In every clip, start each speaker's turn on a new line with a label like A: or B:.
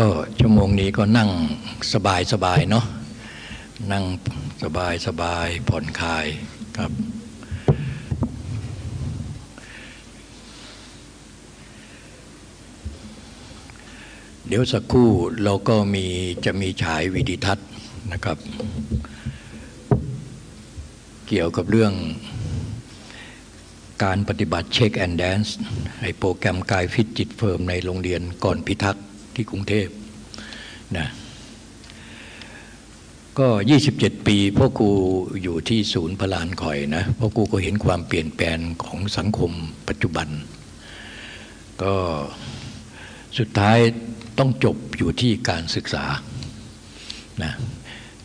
A: ก็ชั่วโมงนี้ก็นั่งสบายสบายเนาะนั่งสบายสบายผ่อนคลายครับ เดี๋ยวสักครู่เราก็มีจะมีฉายวิดีทัศน์นะครับ เกี่ยวกับเรื่องการปฏิบัติเช็คแอนด์แดนซ์ไอโปรแกรมกายฟิตจิต firm ในโรงเรียนก่อนพิทักษ์ ที่กรุงเทพนะก็ 27 ปีพ่อครูอยู่ที่ศูนย์พลาญข่อยนะพ่อครูก็เห็นความเปลี่ยนแปลงของสังคมปัจจุบัน ก็สุดท้ายต้องจบอยู่ที่การศึกษานะ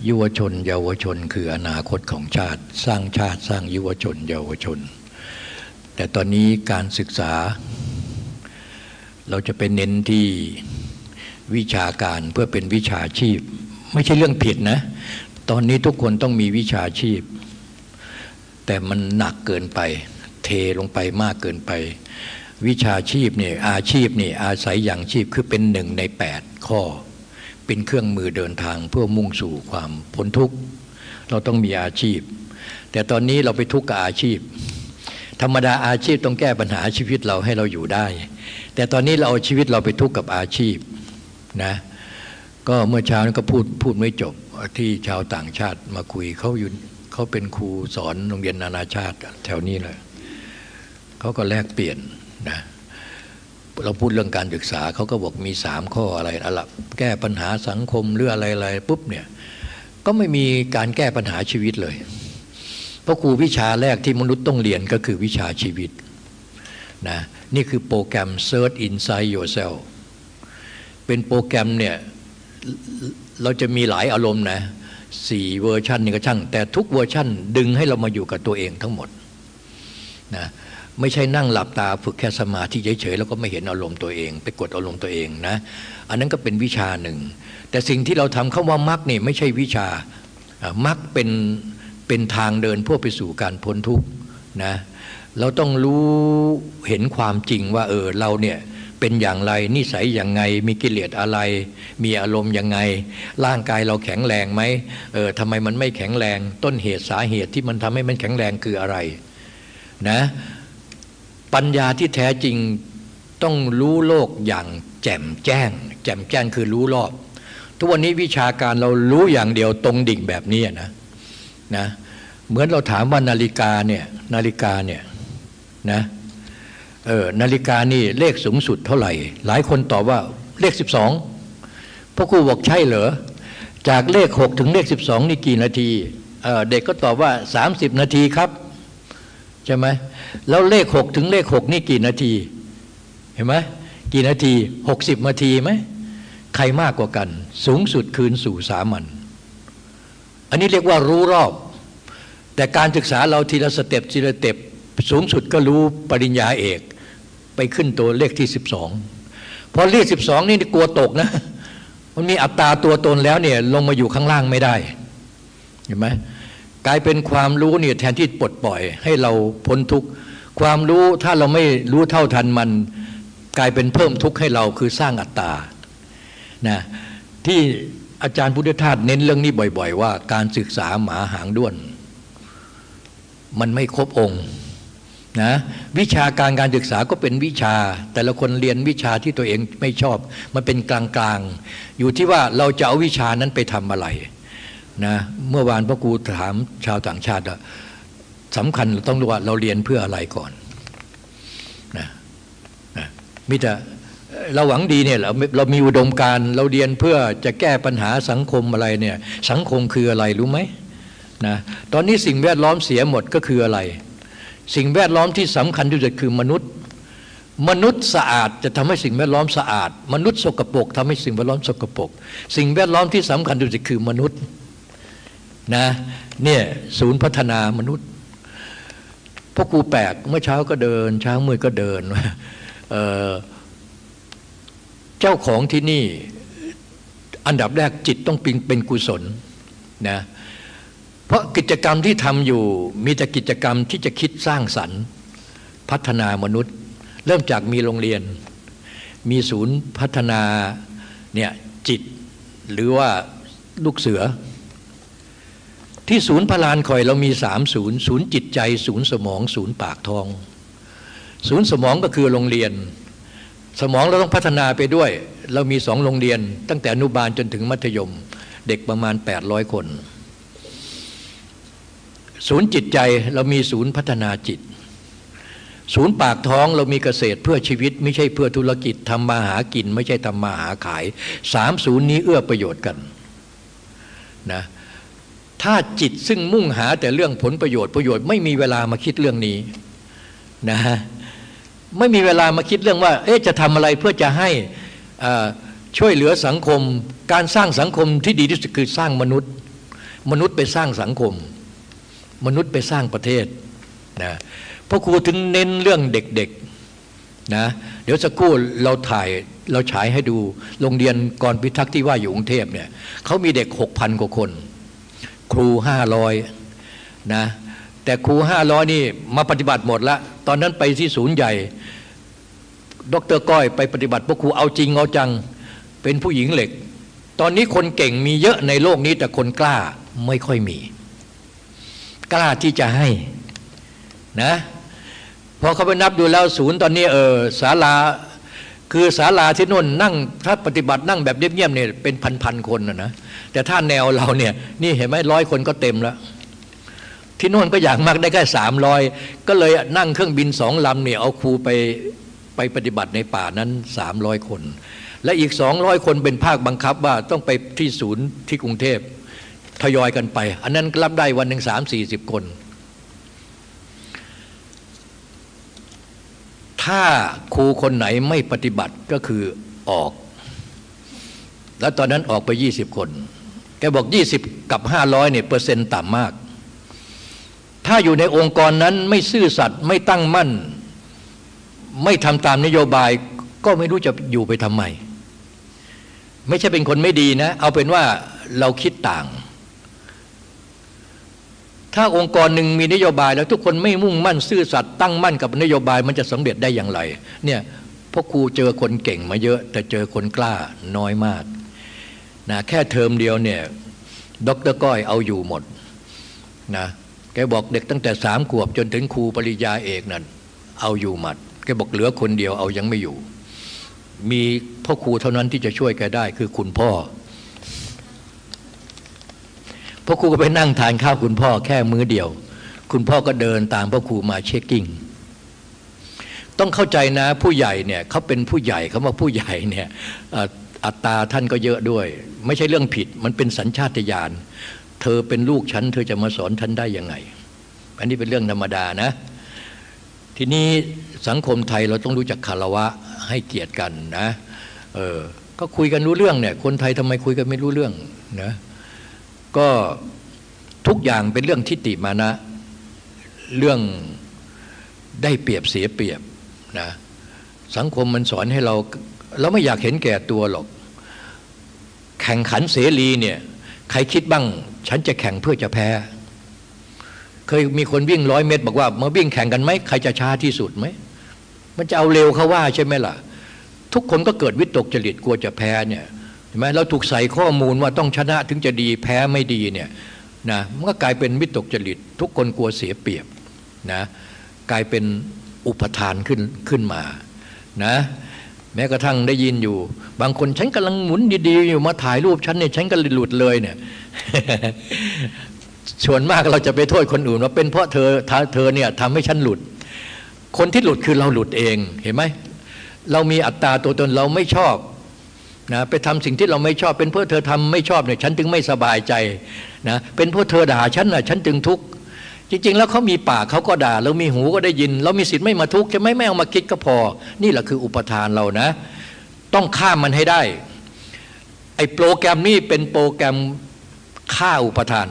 A: ยุวชน เยาวชน คืออนาคตของชาติ สร้างชาติสร้างยุวชน เยาวชน แต่ตอนนี้การศึกษา เราจะไปเน้นที่ วิชาการเพื่อเป็นวิชาชีพ ไม่ใช่เรื่องผิดนะ ตอนนี้ทุกคนต้องมีวิชาชีพ แต่มันหนักเกินไป เทลงไปมากเกินไป วิชาชีพเนี่ยอาชีพเนี่ยอาศัยอย่างชีพคือเป็นหนึ่งในแปดข้อ เป็นเครื่องมือเดินทางเพื่อมุ่งสู่ความพ้นทุกข์ เราต้องมีอาชีพ แต่ตอนนี้เราไปทุกข์กับอาชีพ ธรรมดาอาชีพต้องแก้ปัญหาชีวิตเราให้เราอยู่ได้ แต่ตอนนี้เราเอาชีวิตเราไปทุกข์กับอาชีพ นะก็เมื่อเช้านี้ก็พูดพูดไม่จบที่ชาวต่างชาติมาคุยเขาอยู่เขาเป็นครูสอนโรงเรียนนานาชาติแถวนี้เลยเขาก็แลกเปลี่ยนนะเราพูดเรื่องการศึกษาเขาก็บอกมีสามข้ออะไรอะไรแก้ปัญหาสังคมหรืออะไรอะไรปุ๊บเนี่ยก็ไม่มีการแก้ปัญหาชีวิตเลย เพราะครูวิชาแรกที่มนุษย์ต้องเรียนก็คือวิชาชีวิตนะนี่คือโปรแกรม Search Inside Yourself เป็นโปรแกรมเนี่ยเราจะมีหลายอารมณ์นะสี่เวอร์ชันนี่ก็ช่าง แต่ทุกเวอร์ชันดึงให้เรามาอยู่กับตัวเองทั้งหมดนะไม่ใช่นั่งหลับตาฝึกแค่สมาธิเฉยๆแล้วก็ไม่เห็นอารมณ์ตัวเอง ไปกดอารมณ์ตัวเองนะ อันนั้นก็เป็นวิชาหนึ่ง แต่สิ่งที่เราทำเข้าว่ามรรคนี่ไม่ใช่วิชามรรคเป็นเป็นทางเดินเพื่อไปสู่การพ้นทุกข์นะเราต้องรู้เห็นความจริงว่าเออเราเนี่ย เป็นอย่างไร นิสัยอย่างไง มีกิเลสอะไร มีอารมณ์ยังไง ร่างกายเราแข็งแรงไหมเออทำไมมันไม่แข็งแรง ต้นเหตุสาเหตุที่มันทำให้มันแข็งแรงคืออะไรนะปัญญาที่แท้จริงต้องรู้โลกอย่างแจ่มแจ้ง แจ่มแจ้งคือรู้รอบ ทุกวันนี้วิชาการเรารู้อย่างเดียวตรงดิ่งแบบนี้นะนะเหมือนเราถามว่านาฬิกาเนี่ยนาฬิกาเนี่ยนะ เออนาฬิกานี่เลขสูงสุดเท่าไหร่ หลายคนตอบว่าเลข 12พ่อครูบอกใช่เหรอจากเลข 6 ถึงเลข 12 นี่กี่นาทีเเด็กก็ตอบว่า 30 นาทีครับใช่ไหมแล้วเลข 6 ถึงเลข 6 นี่กี่นาที เห็นไหมกี่นาที 60 นาทีไหมใครมากกว่ากัน สูงสุดคืนสู่สามัญอันนี้เรียกว่ารู้รอบ แต่การศึกษาเราทีละสเต็ปทีละสเต็ปสูงสุดก็รู้ปริญญาเอก ไปขึ้นตัวเลขที่สิบสองพอเลขสิบสองนี่กลัวตกนะ มันมีอัตราตัวตนแล้วเนี่ยลงมาอยู่ข้างล่างไม่ได้ เห็นไหมกลายเป็นความรู้เนี่ยแทนที่ปลดปล่อยให้เราพ้นทุกข์ความรู้ถ้าเราไม่รู้เท่าทันมัน กลายเป็นเพิ่มทุกข์ให้เราคือสร้างอัตตานะที่อาจารย์พุทธทาสเน้นเรื่องนี้บ่อย ๆ ว่าการศึกษาหมาหางด้วน มันไม่ครบองค์ นะวิชาการการศึกษาก็เป็นวิชา แต่ละคนเรียนวิชาที่ตัวเองไม่ชอบ มันเป็นกลางๆ อยู่ที่ว่าเราจะเอาวิชานั้นไปทำอะไรนะเมื่อวานพ่อครูถามชาวต่างชาติสำคัญเราต้องรู้ว่าเราเรียนเพื่ออะไรก่อนนะนะมิแต่เราหวังดีเนี่ยเราเรามีอุดมการเราเรียนเพื่อจะแก้ปัญหาสังคมอะไรเนี่ยสังคมคืออะไรรู้ไหมนะตอนนี้สิ่งแวดล้อมเสียหมดก็คืออะไร สิ่งแวดล้อมที่สำคัญที่สุดคือมนุษย์ มนุษย์สะอาดจะทำให้สิ่งแวดล้อมสะอาด มนุษย์สกปรกทำให้สิ่งแวดล้อมสกปรกสิ่งแวดล้อมที่สำคัญที่สุดคือมนุษย์นะเนี่ยศูนย์พัฒนามนุษย์พ่อครูแปลกเมื่อเช้าก็เดิน เช้ามืดก็เดินเเจ้าของที่นี่อันดับแรกจิตต้องเป็นกุศลนะ เพราะกิจกรรมที่ทำอยู่มีแต่กิจกรรมที่จะคิดสร้างสรรค์ พัฒนามนุษย์ เริ่มจากมีโรงเรียน มีศูนย์พัฒนาเนี่ยจิตหรือว่าลูกเสือ ที่ศูนย์พลานคอยเรามีสามศูนย์ศูนย์จิตใจ ศูนย์สมองศูนย์ปากทอง ศูนย์สมองก็คือโรงเรียน สมองเราต้องพัฒนาไปด้วย เรามีสองโรงเรียน ตั้งแต่อนุบาลจนถึงมัธยม เด็กประมาณ 800 คน ศูนย์จิตใจเรามีศูนย์พัฒนาจิต ศูนย์ปากท้องเรามีเกษตรเพื่อชีวิต ไม่ใช่เพื่อธุรกิจทำมาหากิน ไม่ใช่ทำมาหาขายสามศูนย์นี้เอื้อประโยชน์กันนะถ้าจิตซึ่งมุ่งหาแต่เรื่องผลประโยชน์ประโยชน์ไม่มีเวลามาคิดเรื่องนี้นะไม่มีเวลามาคิดเรื่องว่า เอ๊ะจะทำอะไรเพื่อจะให้ช่วยเหลือสังคม การสร้างสังคมที่ดีที่สุดคือสร้างมนุษย์ มนุษย์ไปสร้างสังคม มนุษย์ไปสร้างประเทศนะพ่อครูถึงเน้นเรื่องเด็กๆนะเดี๋ยวสักครู่เราถ่ายเราฉายให้ดูโรงเรียนกรพิทักษ์ที่ว่าอยู่กรุงเทพเนี่ยเขามีเด็กหกพันกว่าคน ครูห้าร้อยนะแต่ครูห้าร้อยนี่มาปฏิบัติหมดละ ตอนนั้นไปที่ศูนย์ใหญ่ ดรก้อยไปปฏิบัติพวกครูเอาจริงเอาจังเป็นผู้หญิงเหล็ก ตอนนี้คนเก่งมีเยอะในโลกนี้แต่คนกล้าไม่ค่อยมี กล้าที่จะให้นะพอเขาไปนับดูแล้วศูนย์ตอนนี้เออศาลาคือศาลาที่นู่นนั่งถ้าปฏิบัตินั่งแบบเงียบๆเนี่ยเป็นพันๆคนนะนะแต่ถ้าแนวเราเนี่ยนี่เห็นไหมร้อยคนก็เต็มแล้ว ที่นู่นก็อย่างมากได้แค่สามร้อยก็เลยนั่งเครื่องบินสองลำเนี่ยเอาครูไปไปปฏิบัติในป่านั้นสามร้อยคน และอีกสองร้อยคนเป็นภาคบังคับว่าต้องไปที่ศูนย์ที่กรุงเทพ ทยอยกันไป อันนั้นรับได้วันหนึ่งสามสี่สิบคน ถ้าครูคนไหนไม่ปฏิบัติก็คือออก แล้วตอนนั้นออกไป20คน แกบอก20กับ500เนี่ยเปอร์เซ็นต์ต่ำมาก ถ้าอยู่ในองค์กรนั้นไม่ซื่อสัตย์ไม่ตั้งมั่น ไม่ทำตามนโยบายก็ไม่รู้จะอยู่ไปทำไม ไม่ใช่เป็นคนไม่ดีนะ เอาเป็นว่าเราคิดต่าง ถ้าองค์กรหนึ่งมีนโยบายแล้วทุกคนไม่มุ่งมั่นซื่อสัตย์ตั้งมั่นกับนโยบายมันจะสำเร็จได้อย่างไรเนี่ยพ่อครูเจอคนเก่งมาเยอะ แต่เจอคนกล้าน้อยมากนะแค่เทอมเดียวเนี่ยดรก้อยเอาอยู่หมดนะแกบอกเด็กตั้งแต่สามขวบจนถึงครูปริญญาเอกนั่นเอาอยู่หมัดแกบอกเหลือคนเดียวเอายังไม่อยู่ มีพ่อครูเท่านั้นที่จะช่วยแกได้คือคุณพ่อ พ่อครูก็ไปนั่งทานข้าวคุณพ่อแค่มื้อเดียว คุณพ่อก็เดินตามพ่อครูมาเช็คกิ้งต้องเข้าใจนะผู้ใหญ่เนี่ยเขาเป็นผู้ใหญ่เขาว่าผู้ใหญ่เนี่ยอัตราท่านก็เยอะด้วย ไม่ใช่เรื่องผิดมันเป็นสัญชาตญาณเธอเป็นลูกฉัน เธอจะมาสอนท่านได้ยังไง อันนี้เป็นเรื่องธรรมดานะ ทีนี้สังคมไทยเราต้องรู้จักคารวะให้เกียรติกันนะเออก็คุยกันรู้เรื่องเนี่ยคนไทยทำไมคุยกันไม่รู้เรื่องนะ ก็ทุกอย่างเป็นเรื่องทิฏฐิมานะ เรื่องได้เปรียบเสียเปรียบนะสังคมมันสอนให้เรา เราไม่อยากเห็นแก่ตัวหรอก แข่งขันเสรีเนี่ยใครคิดบ้าง ฉันจะแข่งเพื่อจะแพ้ เคยมีคนวิ่งร้อยเมตร บอกว่ามาวิ่งแข่งกันไหมใครจะช้าที่สุดไหมมันจะเอาเร็วเขาว่าใช่ไหมล่ะ ทุกคนก็เกิดวิตกจริตกลัวจะแพ้เนี่ย เห็นไหมเราถูกใส่ข้อมูลว่าต้องชนะถึงจะดีแพ้ไม่ดีเนี่ยนะมันก็กลายเป็นวิตกจริต ทุกคนกลัวเสียเปรียบนะกลายเป็นอุปทานขึ้นขึ้นมานะแม้กระทั่งได้ยินอยู่ บางคนฉันกำลังหมุนดีๆอยู่มาถ่ายรูปฉันเนี่ยฉันก็หลุดเลยเนี่ยส่วนมากเราจะไปโทษคนอื่นว่าเป็นเพราะเธอเธอเนี่ยทำให้ฉันหลุด คนที่หลุดคือเราหลุดเองเห็นไหมเรามีอัตตาตัวตนเราไม่ชอบ นะไปทำสิ่งที่เราไม่ชอบเป็นเพราะเธอทำไม่ชอบเนี่ยฉันถึงไม่สบายใจนะเป็นเพราะเธอด่าฉันน่ะฉันถึงทุกข์จริง ๆ แล้วเขามีปากเขาก็ด่าเรามีหูก็ได้ยิน เรามีสิทธิ์ไม่มาทุกข์จะไม่ไม่เอามาคิดก็พอ นี่แหละคืออุปทานเรานะ ต้องข้ามมันให้ได้ไอ้โปรแกรมนี้เป็นโปรแกรมฆ่าอุปทาน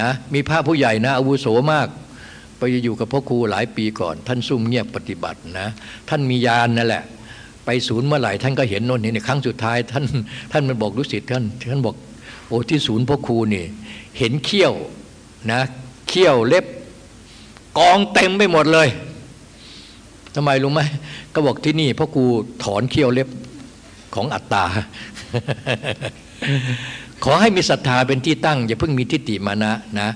A: นะมีพระผู้ใหญ่นะอาวุโสมากไปอยู่กับพ่อครูหลายปีก่อน ท่านซุ่มเงียบปฏิบัตินะ ท่านมียานนั่นแหละ ไปศูนย์เมื่อไหร่ท่านก็เห็นโน่นนี่ครั้งสุดท้ายท่านท่านมันบอกรู้สิทธิ์ท่านท่านบอกโอ้ที่ศูนย์พ่อครูนี่ เห็นเขี้ยวนะเขี้ยวเล็บกองเต็มไปหมดเลยทำไมรู้ไหมก็บอกที่นี่พ่อครูถอนเขี้ยวเล็บของอัตตา ขอให้มีศรัทธาเป็นที่ตั้ง อย่าเพิ่งมีทิฏฐิมานะนะ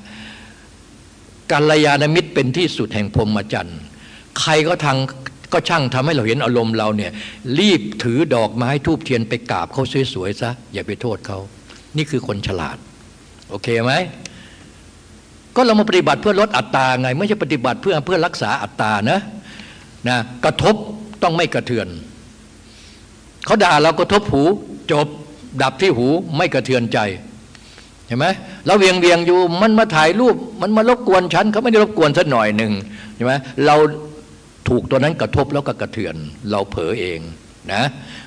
A: กัลยาณมิตรเป็นที่สุดแห่งพรมจรรย์ใครก็ทาง ก็ช่างทำให้เราเห็นอารมณ์เราเนี่ยรีบถือดอกไม้ทูบเทียนไปกราบเขาสวยๆซะอย่าไปโทษเขา นี่คือคนฉลาด โอเคไหมก็เรามาปฏิบัติเพื่อลดอัตตาไง ไม่ใช่ปฏิบัติเพื่อเพื่อรักษาอัตตานะนะกระทบต้องไม่กระเทือนเขาด่าเรากระทบหูจบดับที่หูไม่กระเทือนใจเห็นไหมเราเวียงเวียงอยู่มันมาถ่ายรูปมันมารบกวนฉันเขาไม่ได้รบกวนสักหน่อยหนึ่งใช่ไหมเรา ถูกตัวนั้นกระทบแล้วก็กระเทือน เราเผลอเองนะ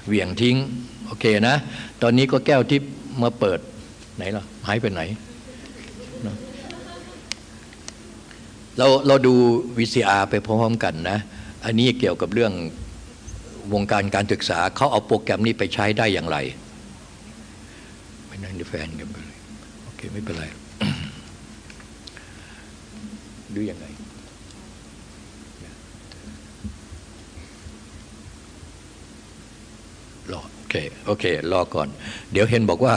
A: เหวี่ยงทิ้งโอเคนะ ตอนนี้ก็แก้วที่มาเปิดไหนล่ะหายไปไหนเราเราดู VCR ไปพร้อมๆกันนะ อันนี้เกี่ยวกับเรื่องวงการการศึกษาเขาเอาโปรแกรมนี้ไปใช้ได้อย่างไรไม่นั่งดีแฟนกันไปเลยโอเคไม่เป็นไรดูยังไง รอ โอ เคโอเครอก่อน เดี๋ยวเห็นบอกว่า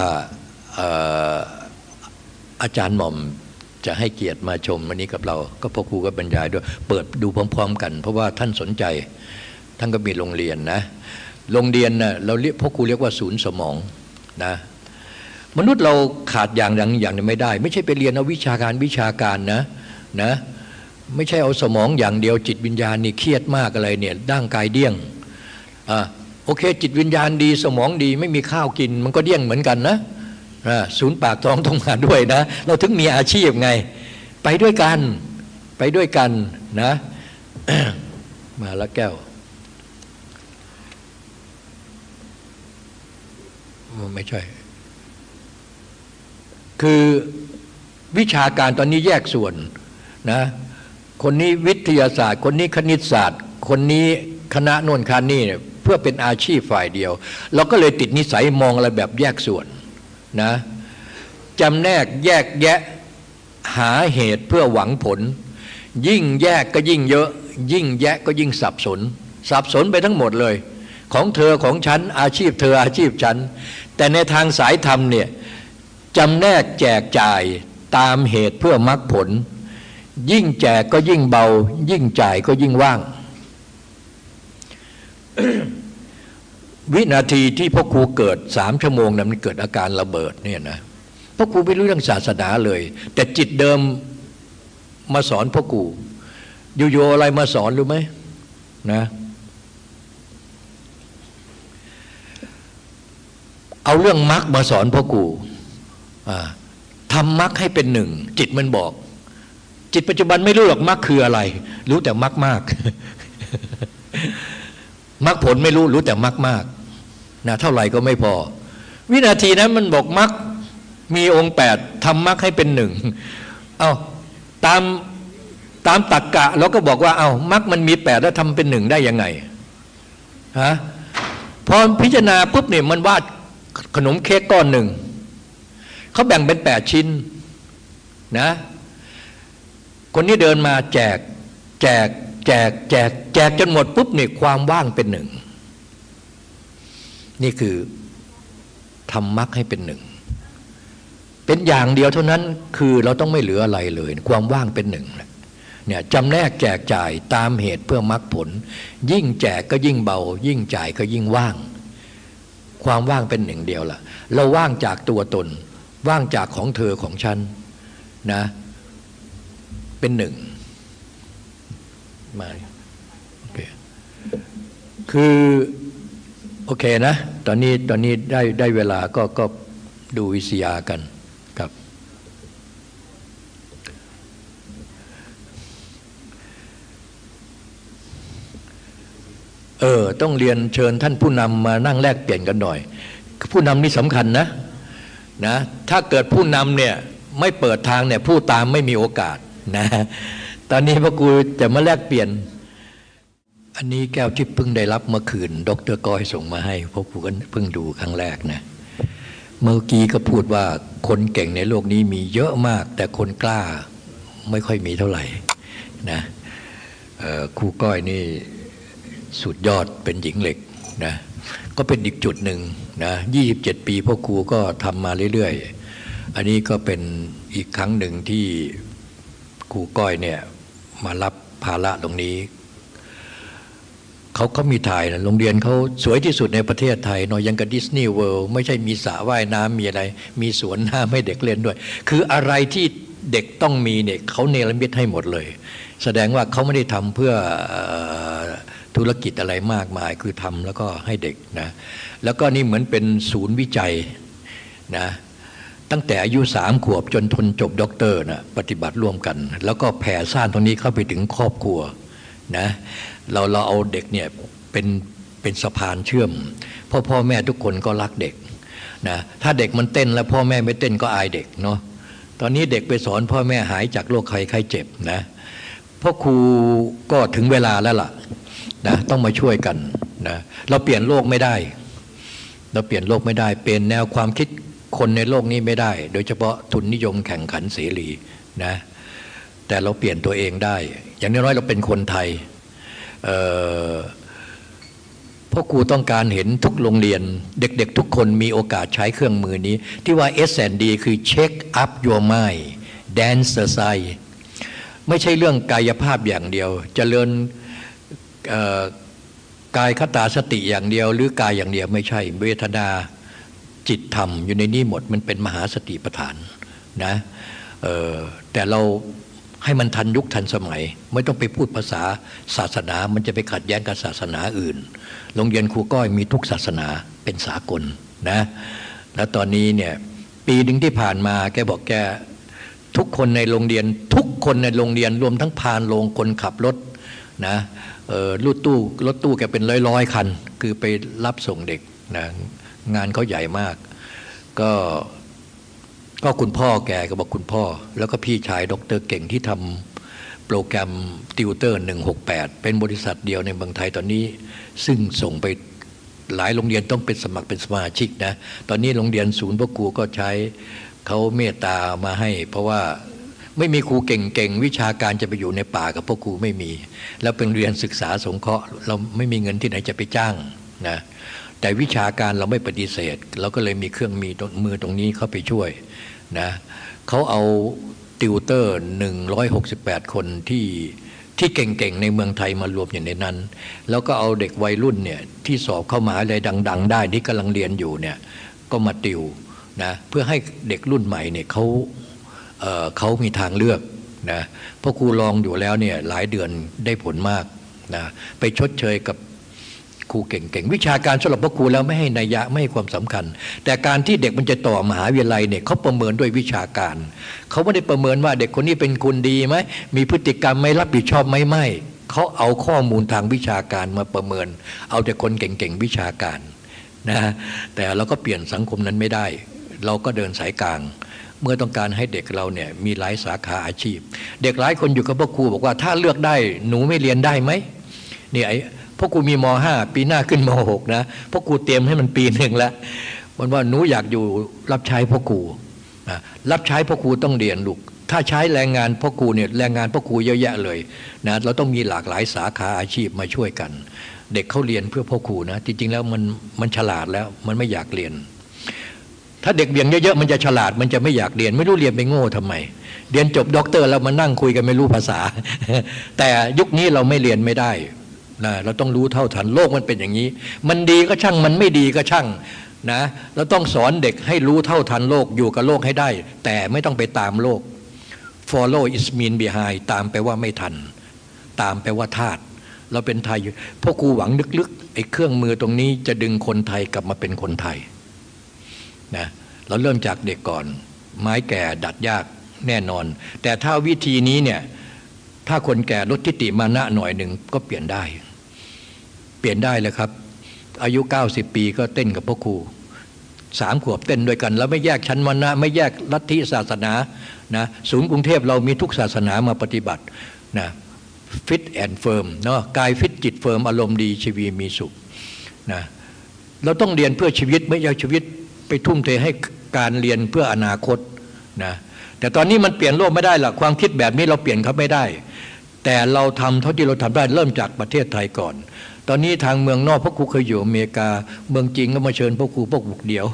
A: อาจารย์หม่อมจะให้เกียรติมาชมวันนี้กับเรา ก็พ่อครูก็บรรยายด้วย เปิดดูพร้อม ๆ กัน เพราะว่าท่านสนใจ ท่านก็มีโรงเรียนนะ โรงเรียนนะเราเรียกพ่อครูเรียกว่าศูนย์สมองนะมนุษย์เราขาดอย่างอย่างอย่างนี้ไม่ได้ ไม่ใช่ไปเรียนเอาวิชาการวิชาการนะนะไม่ใช่เอาสมองอย่างเดียวจิตวิญญาณนี่เครียดมากอะไรเนี่ยร่างกายเดี้ยงอ่า โอเค จิตวิญญาณดีสมองดีไม่มีข้าวกิน มันก็เดี้ยงเหมือนกันนะศูนย์ปากท้องต้องมาด้วยนะ เราถึงมีอาชีพไง ไปด้วยกันไปด้วยกันนะมาล้วแก้วไม่ใช่ คือวิชาการตอนนี้แยกส่วนนะคนนี้วิทยาศาสตร์ คนนี้คณิตศาสตร์ คนนี้คณะโน่นคณะนี่ พื่อเป็นอาชีพฝ่ายเดียว เราก็เลยติดนิสัยมองอะไรแบบแยกส่วนนะจำแนกแยกแยะหาเหตุเพื่อหวังผล ยิ่งแยกก็ยิ่งเยอะ ยิ่งแยะก็ยิ่งสับสน สับสนไปทั้งหมดเลย ของเธอของฉันอาชีพเธออาชีพฉัน แต่ในทางสายธรรมเนี่ยจำแนกแจกจ่ายตามเหตุเพื่อมรรคผล ยิ่งแจกก็ยิ่งเบา ยิ่งจ่ายก็ยิ่งว่าง วินาทีที่พ่อครูเกิดสามชั่วโมงนั้นมันเกิดอาการระเบิดเนี่ยนะพ่อครูไม่รู้เรื่องศาสนาเลย แต่จิตเดิมมาสอนพ่อครูอยู่ๆอะไรมาสอนรู้ไหมนะเอาเรื่องมรรคมาสอนพ่อครูทำมรรคให้เป็นหนึ่ง จิตมันบอก จิตปัจจุบันไม่รู้หรอกมรรคคืออะไร รู้แต่มรรคมากมรรคผลไม่รู้รู้แต่มรรคมาก นะเท่าไหร่ก็ไม่พอ วินาทีนั้นมันบอกมรรคมีองค์แปดทำมรรคให้เป็นหนึ่งเอาตามตามตักกะเราก็บอกว่าเอามรรคมันมีแปดแล้วทำเป็นหนึ่งได้ยังไงฮะพอพิจารณาปุ๊บเนี่ยมันวาดขนมเค้กก้อนหนึ่งเขาแบ่งเป็นแปดชิ้นนะคนนี้เดินมาแจกแจกแจกแจกแจกจนหมดปุ๊บเนี่ยความว่างเป็นหนึ่ง นี่คือทำมรรคให้เป็นหนึ่ง เป็นอย่างเดียวเท่านั้นคือเราต้องไม่เหลืออะไรเลย ความว่างเป็นหนึ่งเนี่ยจำแนกแจกจ่ายตามเหตุเพื่อมรรคผล ยิ่งแจกก็ยิ่งเบา ยิ่งจ่ายก็ยิ่งว่าง ความว่างเป็นหนึ่งเดียวล่ะ เราว่างจากตัวตน ว่างจากของเธอของฉันนะเป็นหนึ่งมาโอเคคือ โอเคนะ ตอนนี้ตอนนี้ได้ได้เวลาก็ก็ดูวิทยากันครับ เออ ต้องเรียนเชิญท่านผู้นำมานั่งแลกเปลี่ยนกันหน่อย ผู้นำนี่สำคัญนะนะ ถ้าเกิดผู้นำเนี่ยไม่เปิดทางเนี่ยผู้ตามไม่มีโอกาสนะ ตอนนี้พระกูจะมาแลกเปลี่ยน อันนี้แก้วที่เพิ่งได้รับเมื่อคืน ดรก้อยส่งมาให้พระกูก็เพิ่งดูครั้งแรกนะ เมื่อกี้ก็พูดว่าคนเก่งในโลกนี้มีเยอะมาก แต่คนกล้าไม่ค่อยมีเท่าไหร่นะครูก้อยนี่สุดยอดเป็นหญิงเหล็กนะก็เป็นอีกจุดหนึ่งนะ27 ปีพ่อครูก็ทำมาเรื่อยๆ อันนี้ก็เป็นอีกครั้งหนึ่งที่ครูก้อยเนี่ยมารับภาระตรงนี้ เขาก็มีถ่ายนะโรงเรียนเขาสวยที่สุดในประเทศไทยเนอะยังกับดิสนีย์เวิลด์ไม่ใช่มีสระว่ายน้ำมีอะไร มีสวนน้ำให้เด็กเล่นด้วย คืออะไรที่เด็กต้องมีเนี่ยเขาเนรมิตให้หมดเลย แสดงว่าเขาไม่ได้ทำเพื่อเอ่อธุรกิจอะไรมากมาย คือทำแล้วก็ให้เด็กนะแล้วก็นี่เหมือนเป็นศูนย์วิจัยนะตั้งแต่อายุสามขวบจนทนจบด็อกเตอร์นะปฏิบัติร่วมกัน แล้วก็แผ่ซ่านตรงนี้เข้าไปถึงครอบครัวนะ เราเราเอาเด็กเนี่ยเป็นเป็นสะพานเชื่อมพ่อพ่อแม่ทุกคนก็รักเด็กนะถ้าเด็กมันเต้นแล้วพ่อแม่ไม่เต้นก็อายเด็กเนาะตอนนี้เด็กไปสอนพ่อแม่หายจากโรคไข้ไข้เจ็บนะพ่อครูก็ถึงเวลาแล้วล่ะนะต้องมาช่วยกันนะเราเปลี่ยนโลกไม่ได้ เราเปลี่ยนโลกไม่ได้ เปลี่ยนแนวความคิดคนในโลกนี้ไม่ได้ โดยเฉพาะทุนนิยมแข่งขันเสรีนะแต่เราเปลี่ยนตัวเองได้ อย่างน้อยเราเป็นคนไทย พ่อครูต้องการเห็นทุกโรงเรียน เด็กๆ ทุกคนมีโอกาสใช้เครื่องมือนี้ ที่ว่า S&D คือ Check up your mind Dance the s i ไม่ใช่เรื่องกายภาพอย่างเดียวจเจริญกายคตาสติอย่างเดียว หรือกายอย่างเดียวไม่ใช่ เวทนาจิตธรรมอยู่ในนี้หมดมันเป็นมหาสติปัฏฐานนะแต่เรา ให้มันทันยุคทันสมัย ไม่ต้องไปพูดภาษาศาสนา มันจะไปขัดแย้งกับศาสนาอื่น โรงเรียนครูก้อยมีทุกศาสนาเป็นสากลนะแล้วตอนนี้เนี่ยปีหนึ่งที่ผ่านมาแกบอกแกทุกคนในโรงเรียนทุกคนในโรงเรียนรวมทั้งพานโรงคนขับรถนะรถตู้รถตู้แกเป็นร้อยๆคัน คือไปรับส่งเด็กนะงานเขาใหญ่มาก ก็ ก็คุณพ่อแกก็บอกคุณพ่อ แล้วก็พี่ชายดรเก่งที่ทำโปรแกรมติวเตอร์ 168 เป็นบริษัทเดียวในเมืองไทยตอนนี้ ซึ่งส่งไปหลายโรงเรียนต้องเป็นสมัครเป็นสมาชิกนะ ตอนนี้โรงเรียนศูนย์พ่อครูก็ใช้เขาเมตตามาให้ เพราะว่าไม่มีครูเก่งๆ วิชาการจะไปอยู่ในป่ากับพ่อครูไม่มี แล้วเป็นเรียนศึกษาสงเคราะห์ เราไม่มีเงินที่ไหนจะไปจ้างนะแต่วิชาการเราไม่ปฏิเสธ เราก็เลยมีเครื่องมีมือตรงนี้เข้าไปช่วย นะเขาเอาติวเตอร์ 168 คนที่ที่เก่งๆ ในเมืองไทยมารวมอย่างในนั้น แล้วก็เอาเด็กวัยรุ่นเนี่ยที่สอบเข้ามาอะไรดัง ๆ ได้ที่กำลังเรียนอยู่เนี่ยก็มาติวนะเพื่อให้เด็กรุ่นใหม่เนี่ยเขาเเขามีทางเลือกนะเพราะครูลองอยู่แล้วเนี่ยหลายเดือนได้ผลมากนะไปชดเชยกับ ครูเก่งๆ วิชาการสำหรับพวกครูแล้วไม่ให้นัยยะไม่ให้ความสำคัญ แต่การที่เด็กมันจะต่อมหาวิทยาลัยเนี่ยเขาประเมินด้วยวิชาการ เขาไม่ได้ประเมินว่าเด็กคนนี้เป็นคนดีไหมมีพฤติกรรมไม่รับผิดชอบไหมไม่เขาเอาข้อมูลทางวิชาการมาประเมิน เอาแต่คนเก่งๆวิชาการนะแต่เราก็เปลี่ยนสังคมนั้นไม่ได้ เราก็เดินสายกลางเมื่อต้องการให้เด็กเราเนี่ยมีหลายสาขาอาชีพ เด็กหลายคนอยู่กับพ่อครูบอกว่าถ้าเลือกได้หนูไม่เรียนได้ไหมนี่ไอ้ พราะกูมีมห้าปีหน้าขึ้นมหกนะเพราะกูเตรียมให้มันปีหนึ่งแล้วมันว่าหนูอยากอยู่รับใช้พ่อครูรับใช้พ่อครูต้องเรียนลูกถ้าใช้แรงงานพ่อครูเนี่ยแรงงานพ่อครูเยอะแยะเลยนะเราต้องมีหลากหลายสาขาอาชีพมาช่วยกัน เด็กเขาเรียนเพื่อพ่อครูนะจริงๆแล้วมันมันฉลาดแล้วมันไม่อยากเรียน ถ้าเด็กเบี่ยงเยอะๆมันจะฉลาดมันจะไม่อยากเรียน ไม่รู้เรียนไปโง่ทำไม เรียนจบด็อกเตอร์แล้วมานั่งคุยกันไม่รู้ภาษา แต่ยุคนี้เราไม่เรียนไม่ได้ นะเราต้องรู้เท่าทันโลกมันเป็นอย่างนี้ มันดีก็ช่างมันไม่ดีก็ช่างนะเราต้องสอนเด็กให้รู้เท่าทันโลกอยู่กับโลกให้ได้ แต่ไม่ต้องไปตามโลก follow is mean behind ตามไปว่าไม่ทัน ตามไปว่าทาตเราเป็นไทยพวกกูหวังลึกๆไอ้เครื่องมือตรงนี้จะดึงคนไทยกลับมาเป็นคนไทยนะเราเริ่มจากเด็กก่อน ไม้แก่ดัดยากแน่นอน แต่ถ้าวิธีนี้เนี่ยถ้าคนแก่ลดทิฏฐิมานะหน่อยหนึ่งก็เปลี่ยนได้ เปลี่ยนได้เลยครับ อายุ 90 ปีก็เต้นกับพ่อครูสามขวบเต้นด้วยกัน แล้วไม่แยกชั้นวรรณะไม่แยกลัทธิศาสนานะศูนย์กรุงเทพเรามีทุกศาสนามาปฏิบัตินะ fit and firm เนาะกายฟิตจิต firm อารมณ์ดีชีวิตมีสุขนะเราต้องเรียนเพื่อชีวิตไม่ใช่ชีวิตไปทุ่มเทให้การเรียนเพื่ออนาคตนะแต่ตอนนี้มันเปลี่ยนโลกไม่ได้หรอกความคิดแบบนี้เราเปลี่ยนเขาไม่ได้ แต่เราทำเท่าที่เราทำได้เริ่มจากประเทศไทยก่อน ตอนนี้ทางเมืองนอกพ่อครูเคยอยู่อเมริกา เมืองจริงก็มาเชิญพ่อครูพวกบุกเดียว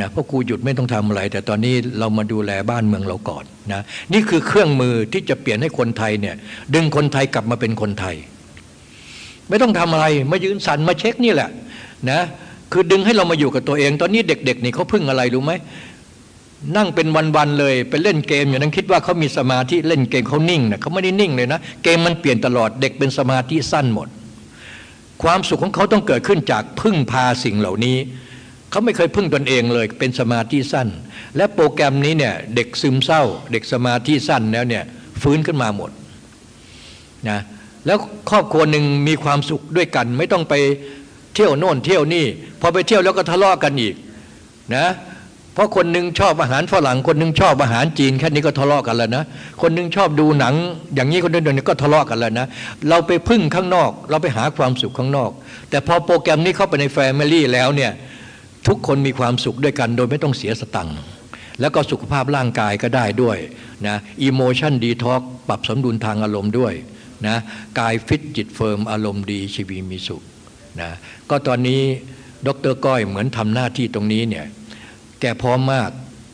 A: นะพ่อครูหยุดไม่ต้องทำอะไร แต่ตอนนี้เรามาดูแลบ้านเมืองเราก่อนนะนี่คือเครื่องมือที่จะเปลี่ยนให้คนไทยเนี่ยดึงคนไทยกลับมาเป็นคนไทย ไม่ต้องทำอะไรมายืนสันมาเช็คนี่แหละนะคือดึงให้เรามาอยู่กับตัวเอง ตอนนี้เด็กๆนี่เขาพึ่งอะไรรู้ไหมนั่งเป็นวันๆเลยไปเล่นเกมอย่างนั้นคิดว่าเขามีสมาธิเล่นเกมเขานิ่งนะเขาไม่ได้นิ่งเลยนะเกมมันเปลี่ยนตลอดเด็กเป็นสมาธิสั้นหมด ความสุขของเขาต้องเกิดขึ้นจากพึ่งพาสิ่งเหล่านี้ เขาไม่เคยพึ่งตนเองเลย เป็นสมาธิสั้น และโปรแกรมนี้เนี่ยเด็กซึมเศร้า เด็กสมาธิสั้นแล้วเนี่ยฟื้นขึ้นมาหมดนะแล้วครอบครัวหนึ่งมีความสุขด้วยกัน ไม่ต้องไปเที่ยวโน่นเที่ยวนี่ พอไปเที่ยวแล้วก็ทะเลาะกันอีกนะ เพราะคนหนึ่งชอบอาหารฝรั่งคนหนึ่งชอบอาหารจีนแค่นี้ก็ทะเลาะกันแล้วนะคนหนึ่งชอบดูหนัง อย่างนี้คนหนึ่งก็ทะเลาะกันแล้วนะเราไปพึ่งข้างนอก เราไปหาความสุขข้างนอก แต่พอโปรแกรมนี้เข้าไปในแฟมิลี่แล้วเนี่ยทุกคนมีความสุขด้วยกัน โดยไม่ต้องเสียสตังค์แล้วก็สุขภาพร่างกายก็ได้ด้วยนะ emotion detox ปรับสมดุลทางอารมณ์ด้วยนะกายฟิตจิต firm อารมณ์ดีชีวิตมีสุขนะก็ตอนนี้ดรก้อยเหมือนทำหน้าที่ตรงนี้เนี่ย แกพร้อมมาก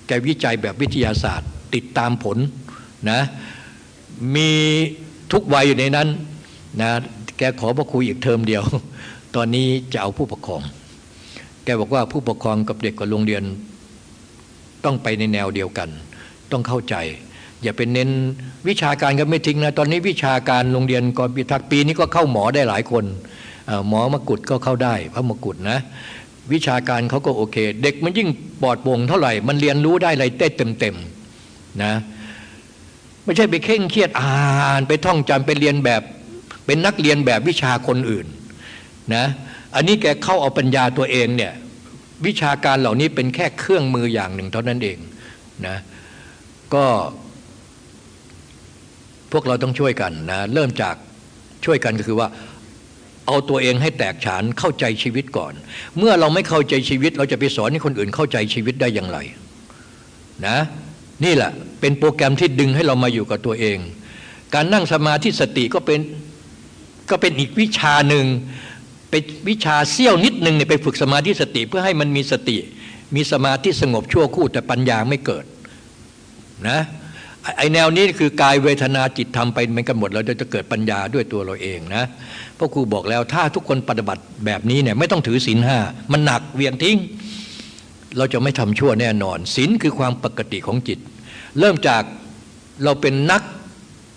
A: แกวิจัยแบบวิทยาศาสตร์ ติดตามผลนะมีทุกวัยอยู่ในนั้นนะแกขอพระครูอีกเทอมเดียว ตอนนี้จะเอาผู้ปกครอง แกบอกว่าผู้ปกครองกับเด็กกับโรงเรียน ต้องไปในแนวเดียวกัน ต้องเข้าใจ อย่าเป็นเน้นวิชาการก็ไม่ทิ้งนะ ตอนนี้วิชาการโรงเรียนก่อนปีทักปีนี้ก็เข้าหมอได้หลายคนหมอมกุฎก็เข้าได้ พระมกุฎนะ วิชาการเขาก็โอเค เด็กมันยิ่งปลอดโปร่งเท่าไหร่ มันเรียนรู้ได้อะไรเต้เต็มเต็มนะไม่ใช่ไปเข่งเครียดอ่านไปท่องจำไปเรียนแบบ เป็นนักเรียนแบบวิชาคนอื่นนะอันนี้แกเข้าเอาปัญญาตัวเองเนี่ยวิชาการเหล่านี้เป็นแค่เครื่องมืออย่างหนึ่งเท่านั้นเองนะก็ พวกเราต้องช่วยกันนะเริ่มจากช่วยกันก็คือว่า เอาตัวเองให้แตกฉานเข้าใจชีวิตก่อน เมื่อเราไม่เข้าใจชีวิต เราจะไปสอนให้คนอื่นเข้าใจชีวิตได้อย่างไรนะนี่แหละเป็นโปรแกรมที่ดึงให้เรามาอยู่กับตัวเอง การนั่งสมาธิสติก็เป็นก็เป็นอีกวิชาหนึ่งเป็นวิชาเสี้ยวนิดหนึ่งเนี่ยไปฝึกสมาธิสติเพื่อให้มันมีสติ มีสมาธิสงบชั่วคู่แต่ปัญญาไม่เกิดนะไอแนวนี้คือกายเวทนาจิตทำไปมันกันหมดเราจะเกิดปัญญาด้วยตัวเราเองนะ พ่อครูบอกแล้วถ้าทุกคนปฏิบัติแบบนี้เนี่ยไม่ต้องถือศีลห้ามันหนักเวียงทิ้ง เราจะไม่ทำชั่วแน่นอนศีลคือความปกติของจิต เริ่มจากเราเป็นนัก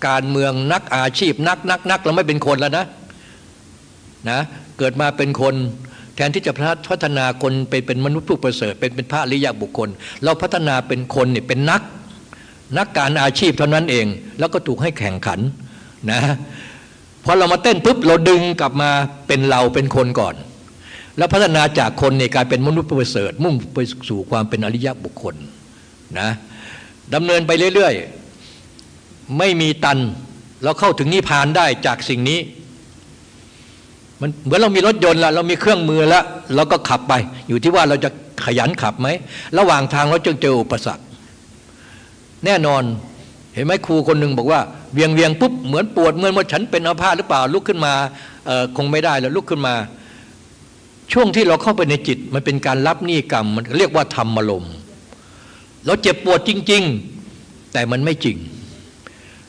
A: การเมืองนักอาชีพ นักนักนักเราไม่เป็นคนแล้วนะนะเกิดมาเป็นคนแทนที่จะพัฒนาคนไปเป็นมนุษย์ผู้ประเสริฐ เป็นเป็นพระริยาบุคคล เราพัฒนาเป็นคนเนี่ยเป็นนัก นักการอาชีพเท่านั้นเอง แล้วก็ถูกให้แข่งขันนะ พอเรามาเต้นปุ๊บเราดึงกลับมาเป็นเราเป็นคนก่อน แล้วพัฒนาจากคนในการเป็นมนุษย์ประเสริฐมุ่งไปสู่ความเป็นอริยบุคคลนะดำเนินไปเรื่อยๆ ไม่มีตัน เราเข้าถึงนิพพานได้จากสิ่งนี้มันเหมือนเรามีรถยนต์ละเรามีเครื่องมือแล้วเราก็ขับไป อยู่ที่ว่าเราจะขยันขับไหม ระหว่างทางเราจึงเจออุปสรรค แน่นอน ห็นไหมครูคนหนึ่งบอกว่าเวียงเวียงปุ๊บเหมือนปวดเหมือนว่าฉันเป็นอาพาหรือเปล่าลุกขึ้นมาคงไม่ได้แล้วลุกขึ้นมา ช่วงที่เราเข้าไปในจิต มันเป็นการรับหนี้กรรม มันเรียกว่าธรรมลมเราเจ็บปวดจริง ๆ แต่มันไม่จริง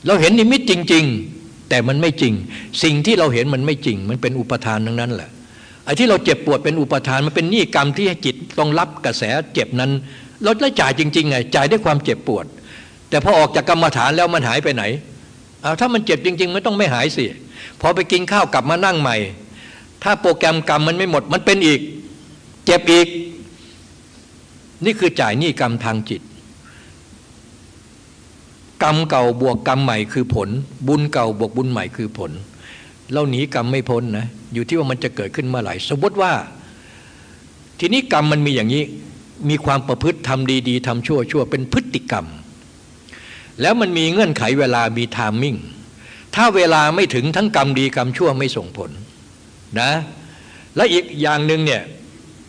A: เราเห็นนิมิตจริง ๆ แต่มันไม่จริง สิ่งที่เราเห็นมันไม่จริง มันเป็นอุปทานทั้งนั้นแหละไอ้ที่เราเจ็บปวดเป็นอุปทานมันเป็นหนี้กรรมที่ให้จิตต้องรับกระแสเจ็บนั้น เราได้จ่ายจริงๆไงจ่ายด้วยความเจ็บปวด แต่พอออกจากกรรมฐานแล้วมันหายไปไหนเอาถ้ามันเจ็บจริงๆไม่ต้องไม่หายสิพอไปกินข้าวกลับมานั่งใหม่ ถ้าโปรแกรมกรรมมันไม่หมดมันเป็นอีก เจ็บอีก นี่คือจ่ายหนี้กรรมทางจิต กรรมเก่าบวกกรรมใหม่คือผล บุญเก่าบวกบุญใหม่คือผล เราหนีกรรมไม่พ้นนะอยู่ที่ว่ามันจะเกิดขึ้นเมื่อไหร่สมมติว่า ทีนี้กรรมมันมีอย่างนี้ มีความประพฤติทำดี ๆทำชั่วชั่วเป็นพฤติกรรม แล้วมันมีเงื่อนไขเวลามีไทามมิ่งถ้าเวลาไม่ถึงทั้งกรรมดีกรรมชั่วไม่ส่งผลนะและอีกอย่างหนึ่งเนี่ย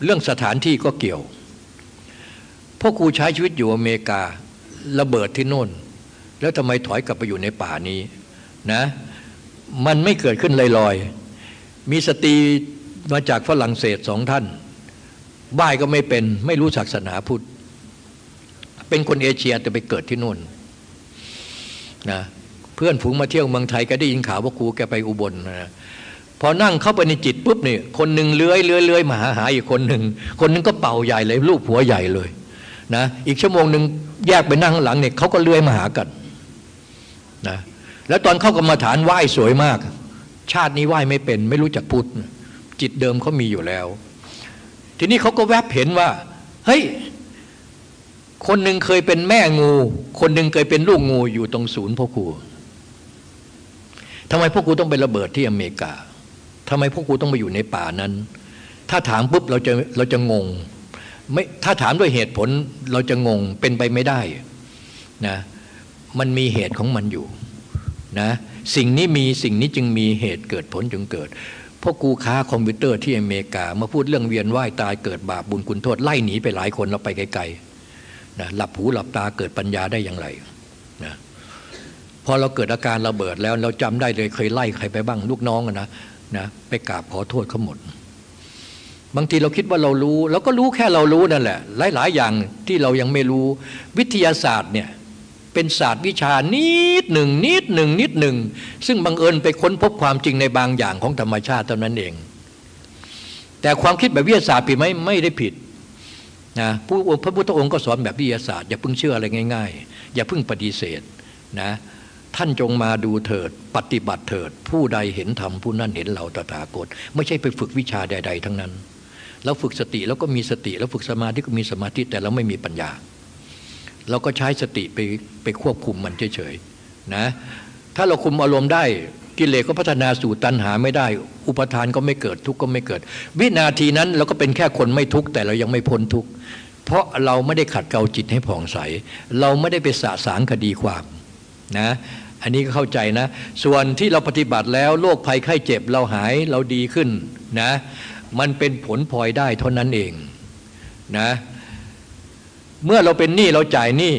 A: เรื่องสถานที่ก็เกี่ยวพ่อครูใช้ชีวิตอยู่อเมริการะเบิดที่โน่น แล้วทำไมถอยกลับไปอยู่ในป่านี้นะมันไม่เกิดขึ้นลอยๆ มีสตรีมาจากฝรั่งเศสสองท่าน บ้ายก็ไม่เป็นไม่รู้ศาสนาพุทธ เป็นคนเอเชียแต่ไปเกิดที่นู่น นะเพื่อนฝูงมาเที่ยวเมืองไทยก็ได้ยินข่าวว่าครูแกไปอุบลนะพอนั่งเข้าไปในจิตปุ๊บเนี่ยคนหนึ่งเลื้อยเลื้อยเลื้อยมาหาหาอีกคนหนึ่งคนนึงก็เป่าใหญ่เลยลูกหัวใหญ่เลยนะอีกชั่วโมงหนึ่งแยกไปนั่งหลังเนี่ยเขาก็เลื้อยมาหากันนะแล้วตอนเข้ากรรมาฐานไหว้สวยมาก ชาตินี้ไหว้ไม่เป็น ไม่รู้จักพุทธจิตเดิมเขามีอยู่แล้ว ทีนี้เขาก็แวบเห็นว่า เฮ้ย คนหนึ่งเคยเป็นแม่งู คนหนึ่งเคยเป็นลูกงูอยู่ตรงศูนย์พ่อครูทำไมพ่อครูต้องไประเบิดที่อเมริกาทำไมพวกกูต้องไปอยู่ในป่านั้น ถ้าถามปุ๊บเราจะเราจะงงไม่ถ้าถามด้วยเหตุผลเราจะงงเป็นไปไม่ได้นะมันมีเหตุของมันอยู่นะสิ่งนี้มีสิ่งนี้จึงมีเหตุเกิดผลจึงเกิดพวกกูค้าคอมพิวเตอร์ที่อเมริกา มาพูดเรื่องเวียนว่ายตายเกิดบาปบุญคุณโทษไล่หนีไปหลายคนเราไปไกลๆ นะหลับหูหลับตาเกิดปัญญาได้อย่างไรนะพอเราเกิดอาการระเบิดแล้วเราจำได้เลยเคยไล่ใครไปบ้างลูกน้องนะนะไปกราบขอโทษเขาหมด บางทีเราคิดว่าเรารู้เราก็รู้แค่เรารู้นั่นแหละ หลาย ๆ อย่างที่เรายังไม่รู้วิทยาศาสตร์เนี่ยเป็นศาสตร์วิชานิดหนึ่งนิดหนึ่งนิดหนึ่ง ซึ่งบังเอิญไปค้นพบความจริงในบางอย่างของธรรมชาติเท่านั้นเอง แต่ความคิดแบบวิทยาศาสตร์ผิดไหมไม่ได้ผิด นะผู้พระพุทธองค์ก็สอนแบบวิทยาศาสตร์อย่าเพิ่งเชื่ออะไรง่าย ๆ อย่าเพิ่งปฏิเสธนะท่านจงมาดูเถิด ปฏิบัติเถิด ผู้ใดเห็นธรรมผู้นั้นเห็นเราตถาคต ไม่ใช่ไปฝึกวิชาใด ๆ ทั้งนั้นเราฝึกสติแล้วก็มีสติ แล้วฝึกสมาธิก็มีสมาธิแต่เราไม่มีปัญญา เราก็ใช้สติไปไปควบคุมมันเฉยๆนะถ้าเราคุมอารมณ์ได้ กิเลสก็พัฒนาสู่ตัณหาไม่ได้ อุปทานก็ไม่เกิดทุกข์ก็ไม่เกิด วินาทีนั้นเราก็เป็นแค่คนไม่ทุกข์แต่เรายังไม่พ้นทุกข์เพราะเราไม่ได้ขัดเกลาจิตให้ผ่องใส เราไม่ได้ไปสะสางคดีความนะอันนี้ก็เข้าใจนะ ส่วนที่เราปฏิบัติแล้วโรคภัยไข้เจ็บเราหายเราดีขึ้นนะมันเป็นผลพลอยได้เท่านั้นเองนะเมื่อเราเป็นหนี้เราจ่ายหนี้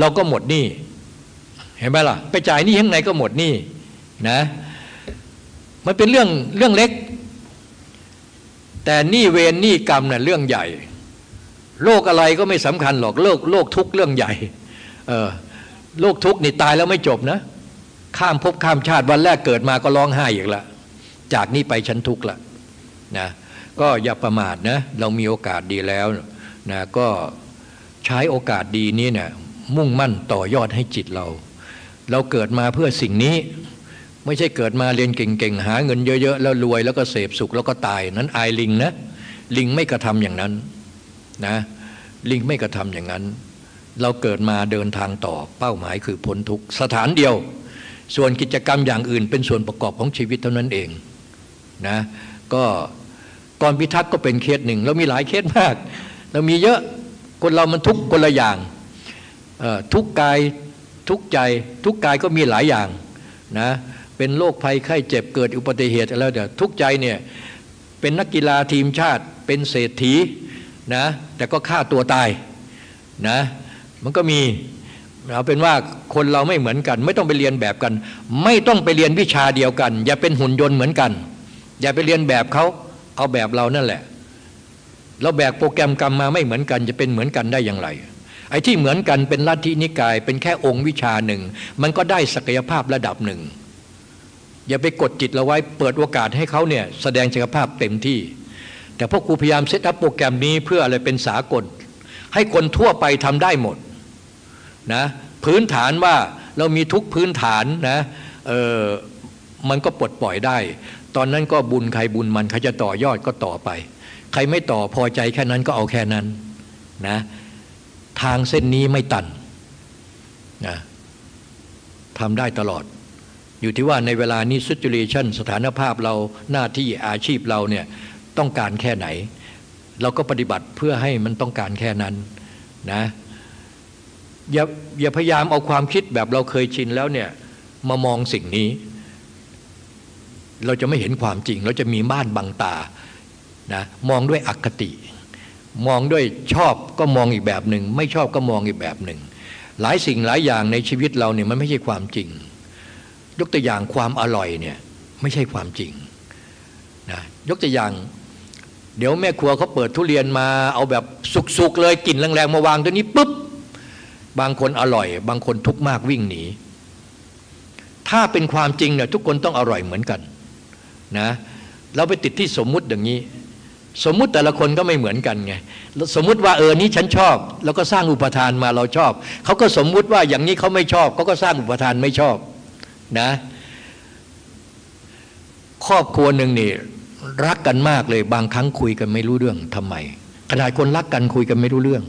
A: เราก็หมดหนี้เห็นไหมล่ะ ไปจ่ายหนี้ข้างในก็หมดหนี้ นะมันเป็นเรื่องเรื่องเล็ก แต่นี้เวรนี้กรรมนะ่ะเรื่องใหญ่โรคอะไรก็ไม่สำคัญหรอกโรคโรคทุกเรื่องใหญ่เออโรคทุกนี่ตายแล้วไม่จบนะ ข้ามภพข้ามชาติวันแรกเกิดมาก็ร้องไห้อีกละ จากนี้ไปฉันทุกข์ละนะก็อย่าประมาทนะเรามีโอกาสดีแล้วนะก็ใช้โอกาสดีนี้เนะี่ยมุ่งมั่นต่อยอดให้จิตเรา เราเกิดมาเพื่อสิ่งนี้ ไม่ใช่เกิดมาเรียนเก่งๆ หาเงินเยอะๆ แล้วรวยแล้วก็เสพสุขแล้วก็ตาย นั้นอายลิงนะลิงไม่กระทำอย่างนั้นนะลิงไม่กระทำอย่างนั้น เราเกิดมาเดินทางต่อเป้าหมายคือพ้นทุกสถานเดียว ส่วนกิจกรรมอย่างอื่น เป็นส่วนประกอบของชีวิตเท่านั้นเองนะก็กรพิทักษ์ก็เป็นเคสหนึ่งเรามีหลายเคสมากเรามีเยอะคนเรามันทุกคนละอย่างทุกกายทุกใจทุกกายก็มีหลายอย่างนะ เป็นโรคภัยไข้เจ็บเกิดอุบัติเหตุอะไรเดี๋ยวทุกใจเนี่ยเป็นนักกีฬาทีมชาติเป็นเศรษฐีนะแต่ก็ฆ่าตัวตายนะมันก็มีเอาเป็นว่าคนเราไม่เหมือนกัน ไม่ต้องไปเรียนแบบกัน ไม่ต้องไปเรียนวิชาเดียวกัน อย่าเป็นหุ่นยนต์เหมือนกัน อย่าไปเรียนแบบเขาเอาแบบเรานั่นแหละ เราแบกโปรแกรมกรรมมาไม่เหมือนกัน จะเป็นเหมือนกันได้อย่างไรไอ้ที่เหมือนกันเป็นลัทธินิกาย เป็นแค่องค์วิชาหนึ่ง มันก็ได้ศักยภาพระดับหนึ่ง อย่าไปกดจิตเราไว้เปิดโอกาสให้เขาเนี่ยแสดงศักยภาพเต็มที่ แต่พวกครูพยายามเซตอัพโปรแกรมนี้เพื่ออะไรเป็นสากล ให้คนทั่วไปทำได้หมดนะพื้นฐานว่าเรามีทุกพื้นฐานนะเออมันก็ปลดปล่อยได้ ตอนนั้นก็บุญใครบุญมันใครจะต่อยอดก็ต่อไป ใครไม่ต่อพอใจแค่นั้นก็เอาแค่นั้นนะทางเส้นนี้ไม่ตันนะทำได้ตลอด อยู่ที่ว่าในเวลานี้ situation สถานภาพเราหน้าที่อาชีพเราเนี่ยต้องการแค่ไหน เราก็ปฏิบัติเพื่อให้มันต้องการแค่นั้นนะอย่าอย่าพยายามเอาความคิดแบบเราเคยชินแล้วเนี่ยมามองสิ่งนี้ เราจะไม่เห็นความจริง เราจะมีม่านบังตานะมองด้วยอคติ มองด้วยชอบก็มองอีกแบบหนึ่ง ไม่ชอบก็มองอีกแบบหนึ่ง หลายสิ่งหลายอย่างในชีวิตเราเนี่ยมันไม่ใช่ความจริง ยกตัวอย่างความอร่อยเนี่ยไม่ใช่ความจริงนะยกตัวอย่าง เดี๋ยวแม่ครัวเขาเปิดทุเรียนมาเอาแบบสุกๆเลยกลิ่นแรงๆมาวางตัวนี้ปุ๊บบางคนอร่อย บางคนทุกข์มากวิ่งหนี ถ้าเป็นความจริงเนี่ยทุกคนต้องอร่อยเหมือนกันนะเราไปติดที่สมมุติอย่างนี้ สมมุติแต่ละคนก็ไม่เหมือนกันไงสมมุติว่าเออนี้ฉันชอบ แล้วก็สร้างอุปทานมาเราชอบเขาก็สมมุติว่าอย่างนี้เขาไม่ชอบเขาก็สร้างอุปทานไม่ชอบ นะ ครอบครัวหนึ่งนี่รักกันมากเลยบางครั้งคุยกันไม่รู้เรื่องทำไมขนาดคนรักกันคุยกันไม่รู้เรื่อง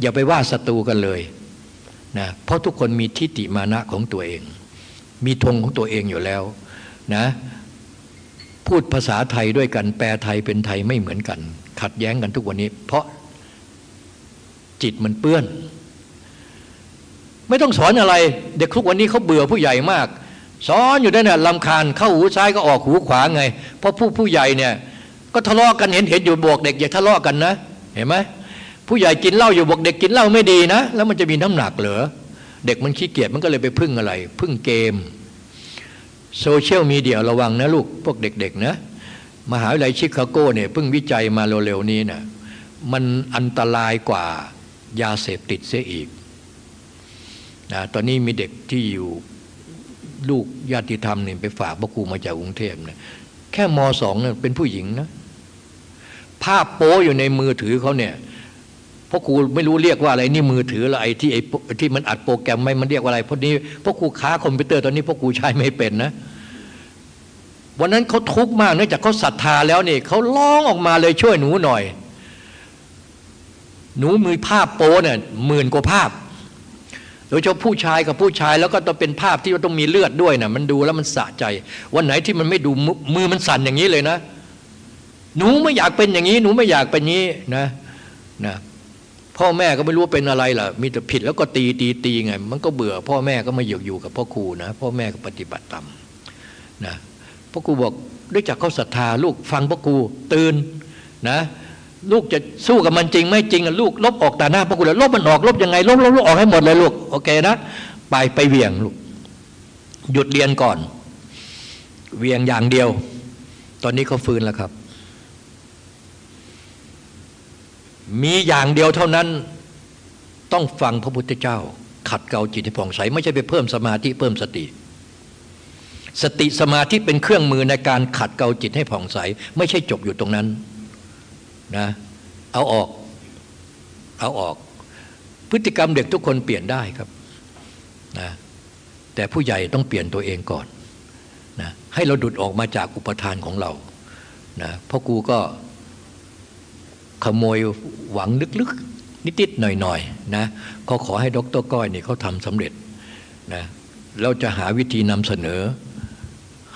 A: อย่าไปว่าศัตรูกันเลยนะเพราะทุกคนมีทิฏฐิมานะของตัวเอง มีธงของตัวเองอยู่แล้วนะพูดภาษาไทยด้วยกัน แปลไทยเป็นไทยไม่เหมือนกัน ขัดแย้งกันทุกวันนี้ เพราะจิตมันเปื้อน ไม่ต้องสอนอะไร เด็กทุกวันนี้เขาเบื่อผู้ใหญ่มาก สอนอยู่ได้น่ะรำคาญเข้าหูซ้ายก็ออกหูขวาไง เพราะผู้ผู้ใหญ่เนี่ย ก็ทะเลาะกันเห็นเห็นอยู่บอกเด็กอย่าทะเลาะกันนะ เห็นไหมผู้ใหญ่กินเหล้าอยู่บอกเด็กกินเหล้าไม่ดีนะ แล้วมันจะมีน้ำหนักเหรอเด็กมันขี้เกียจมันก็เลยไปพึ่งอะไร พึ่งเกมโซเชียลมีเดียระวังนะลูกพวกเด็กๆนะมหาวิทยาลัยชิคาโกเนี่ยเพิ่งวิจัยมาเร็วๆนี้นะมันอันตรายกว่ายาเสพติดเสียอีก นะตอนนี้มีเด็กที่อยู่ลูกญาติธรรมเนี่ยไปฝากพระครูมาจากกรุงเทพเนี่ยแค่มสองเนี่ยเป็นผู้หญิงนะ ภาพโป้อยู่ในมือถือเขาเนี่ยพ่อครูไม่รู้เรียกว่าอะไรนี่มือถืออะไรที่ไอ้ที่มันอัดโปรแกรมไม่มันเรียกว่าอะไรเพราะนี้พ่อครูค้าคอมพิวเตอร์ตอนนี้พ่อครูใช้ไม่เป็นนะ วันนั้นเขาทุกข์มากเนื่องจากเขาศรัทธาแล้วนี่เขาร้องออกมาเลยช่วยหนูหน่อย หนูมือภาพโป้เนี่ยหมื่นกว่าภาพ โดยเฉพาะผู้ชายกับผู้ชายแล้วก็ต้องเป็นภาพที่ว่าต้องมีเลือดด้วยนะมันดูแล้วมันสะใจ วันไหนที่มันไม่ดูมือมันสั่นอย่างนี้เลยนะ หนูไม่อยากเป็นอย่างนี้ หนูไม่อยากเป็นนี้นะนะพ่อแม่ก็ไม่รู้เป็นอะไรล่ะ มีแต่ผิดแล้วก็ตีตีตีไง มันก็เบื่อ พ่อแม่ก็มาอยู่อยู่กับพ่อครูนะพ่อแม่ก็ปฏิบัติตามนะพ่อครูบอกด้วยจากเขาศรัทธาลูกฟังพ่อครูตื่นนะ ลูกจะสู้กับมันจริงไม่จริงลูกลบออกแต่หน้าพ่อครูแล้วลบมันออกลบยังไงลบลบลบออกให้หมดเลยลูกโอเคนะไปไปเวียงลูกหยุดเรียนก่อน เวียงอย่างเดียว ตอนนี้เขาฟื้นแล้วครับ มีอย่างเดียวเท่านั้นต้องฟังพระพุทธเจ้า ขัดเกลาจิตให้ผ่องใสไม่ใช่ไปเพิ่มสมาธิเพิ่มสติ สติสมาธิเป็นเครื่องมือในการขัดเกลาจิตให้ผ่องใส ไม่ใช่จบอยู่ตรงนั้น นะเอาออก เอาออก พฤติกรรมเด็กทุกคนเปลี่ยนได้ครับนะแต่ผู้ใหญ่ต้องเปลี่ยนตัวเองก่อนนะให้เราดุดออกมาจากอุปทานของเรานะพ่อกูก็ขโมยหวังลึกๆ นิดๆ หน่อยๆนะก็ขอให้ดรก้อยนี่เขาทำสำเร็จนะเราจะหาวิธีนำเสนอ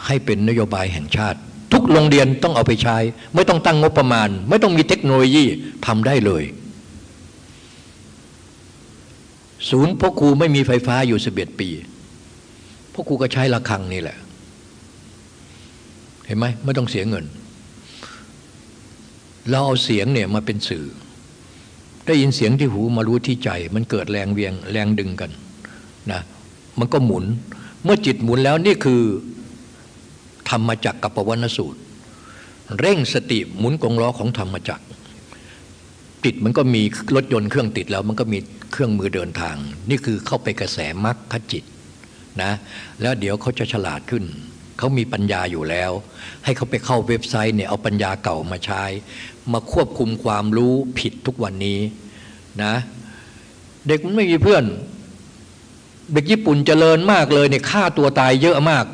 A: ให้เป็นนโยบายแห่งชาติ ทุกโรงเรียนต้องเอาไปใช้ ไม่ต้องตั้งงบประมาณ ไม่ต้องมีเทคโนโลยีทำได้เลย ศูนย์พ่อครูไม่มีไฟฟ้าอยู่สิบเอ็ดปีพ่อครูก็ใช้ระฆังนี่แหละ เห็นไหมไม่ต้องเสียเงิน เราเอาเสียงเนี่ยมาเป็นสื่อ ได้ยินเสียงที่หูมารู้ที่ใจ มันเกิดแรงเวียงแรงดึงกันนะมันก็หมุนเมื่อจิตหมุนแล้วนี่คือ ธรรมจักกับปวนสูตร เร่งสติหมุนกงล้อของธรรมจักติดมันก็มีรถยนต์เครื่องติดแล้วมันก็มีเครื่องมือเดินทาง นี่คือเข้าไปกระแสมรรคจิตนะแล้วเดี๋ยวเขาจะฉลาดขึ้น เขามีปัญญาอยู่แล้ว ให้เขาไปเข้าเว็บไซต์เนี่ยเอาปัญญาเก่ามาใช้ มาควบคุมความรู้ผิดทุกวันนี้นะเด็กมันไม่มีเพื่อน เด็กญี่ปุ่นเจริญมากเลยเนี่ยฆ่าตัวตายเยอะมาก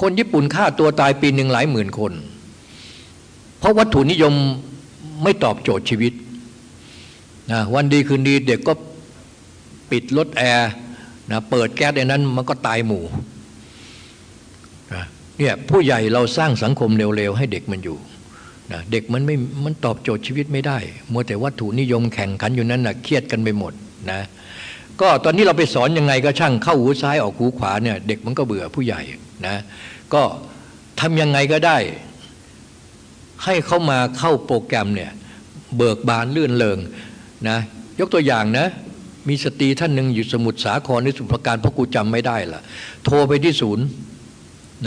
A: คนญี่ปุ่นฆ่าตัวตายปีหนึ่งหลายหมื่นคน เพราะวัตถุนิยมไม่ตอบโจทย์ชีวิตนะวันดีคืนดีเด็กก็ปิดรถแอร์นะเปิดแก๊สในนั้นมันก็ตายหมู่เนี่ยผู้ใหญ่เราสร้างสังคมเร็วๆ ให้เด็กมันอยู่นะเด็กมันไม่มันตอบโจทย์ชีวิตไม่ได้ มัวแต่วัตถุนิยมแข่งขันอยู่นั้นนะเครียดกันไปหมดนะ ก็ตอนนี้เราไปสอนยังไงก็ช่างเข้าหูซ้ายออกหูขวาเนี่ยเด็กมันก็เบื่อผู้ใหญ่นะก็ทำยังไงก็ได้ ให้เขามาเข้าโปรแกรมเนี่ยเบิกบานเลื่อนเริงนะยกตัวอย่างนะมีสตรีท่านหนึ่งอยู่สมุทรสาครในสุพรรณการพราะกูจำไม่ได้ล่ะโทรไปที่ศูนย์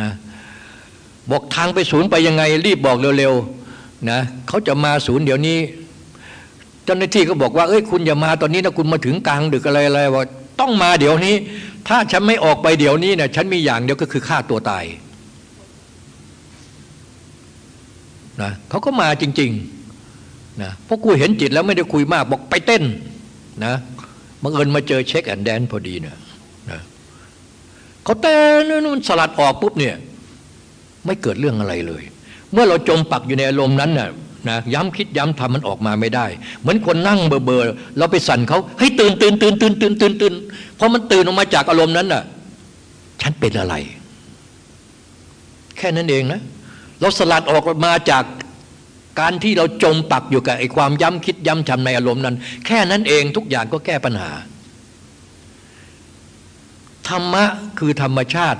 A: นะบอกทางไปศูนย์ไปยังไงรีบบอกเร็วๆนะเขาจะมาศูนย์เดี๋ยวนี้ เจ้าหน้าที่ก็บอกว่าเอ้ยคุณอย่ามาตอนนี้นะคุณมาถึงกลางดึกอะไรอะไรว่าต้องมาเดี๋ยวนี้ ถ้าฉันไม่ออกไปเดี๋ยวนี้เนี่ยฉันมีอย่างเดียวก็คือฆ่าตัวตายนะเขาก็มาจริงๆนะเพราะกูเห็นจิตแล้วไม่ได้คุยมากบอกไปเต้นนะบังเอิญมาเจอเช็คแอนด์แดนพอดีเนี่ยนะเขาเต้นนู่นสลัดออกปุ๊บเนี่ยไม่เกิดเรื่องอะไรเลย เมื่อเราจมปักอยู่ในอารมณ์นั้นน่ะ นะย้ำคิดย้ำทำมันออกมาไม่ได้ เหมือนคนนั่งเบอเบอเราไปสั่นเขาให้ตื่นตื่นตื่นตื่นตื่นตื่นตื่นพอมันตื่นออกมาจากอารมณ์นั้นน่ะ ฉันเป็นอะไร แค่นั้นเองนะ เราสลัดออกมาจากการที่เราจมปักอยู่กับไอ้ความย้ำคิดย้ำทำในอารมณ์นั้น แค่นั้นเองทุกอย่างก็แก้ปัญหาธรรมะคือธรรมชาติ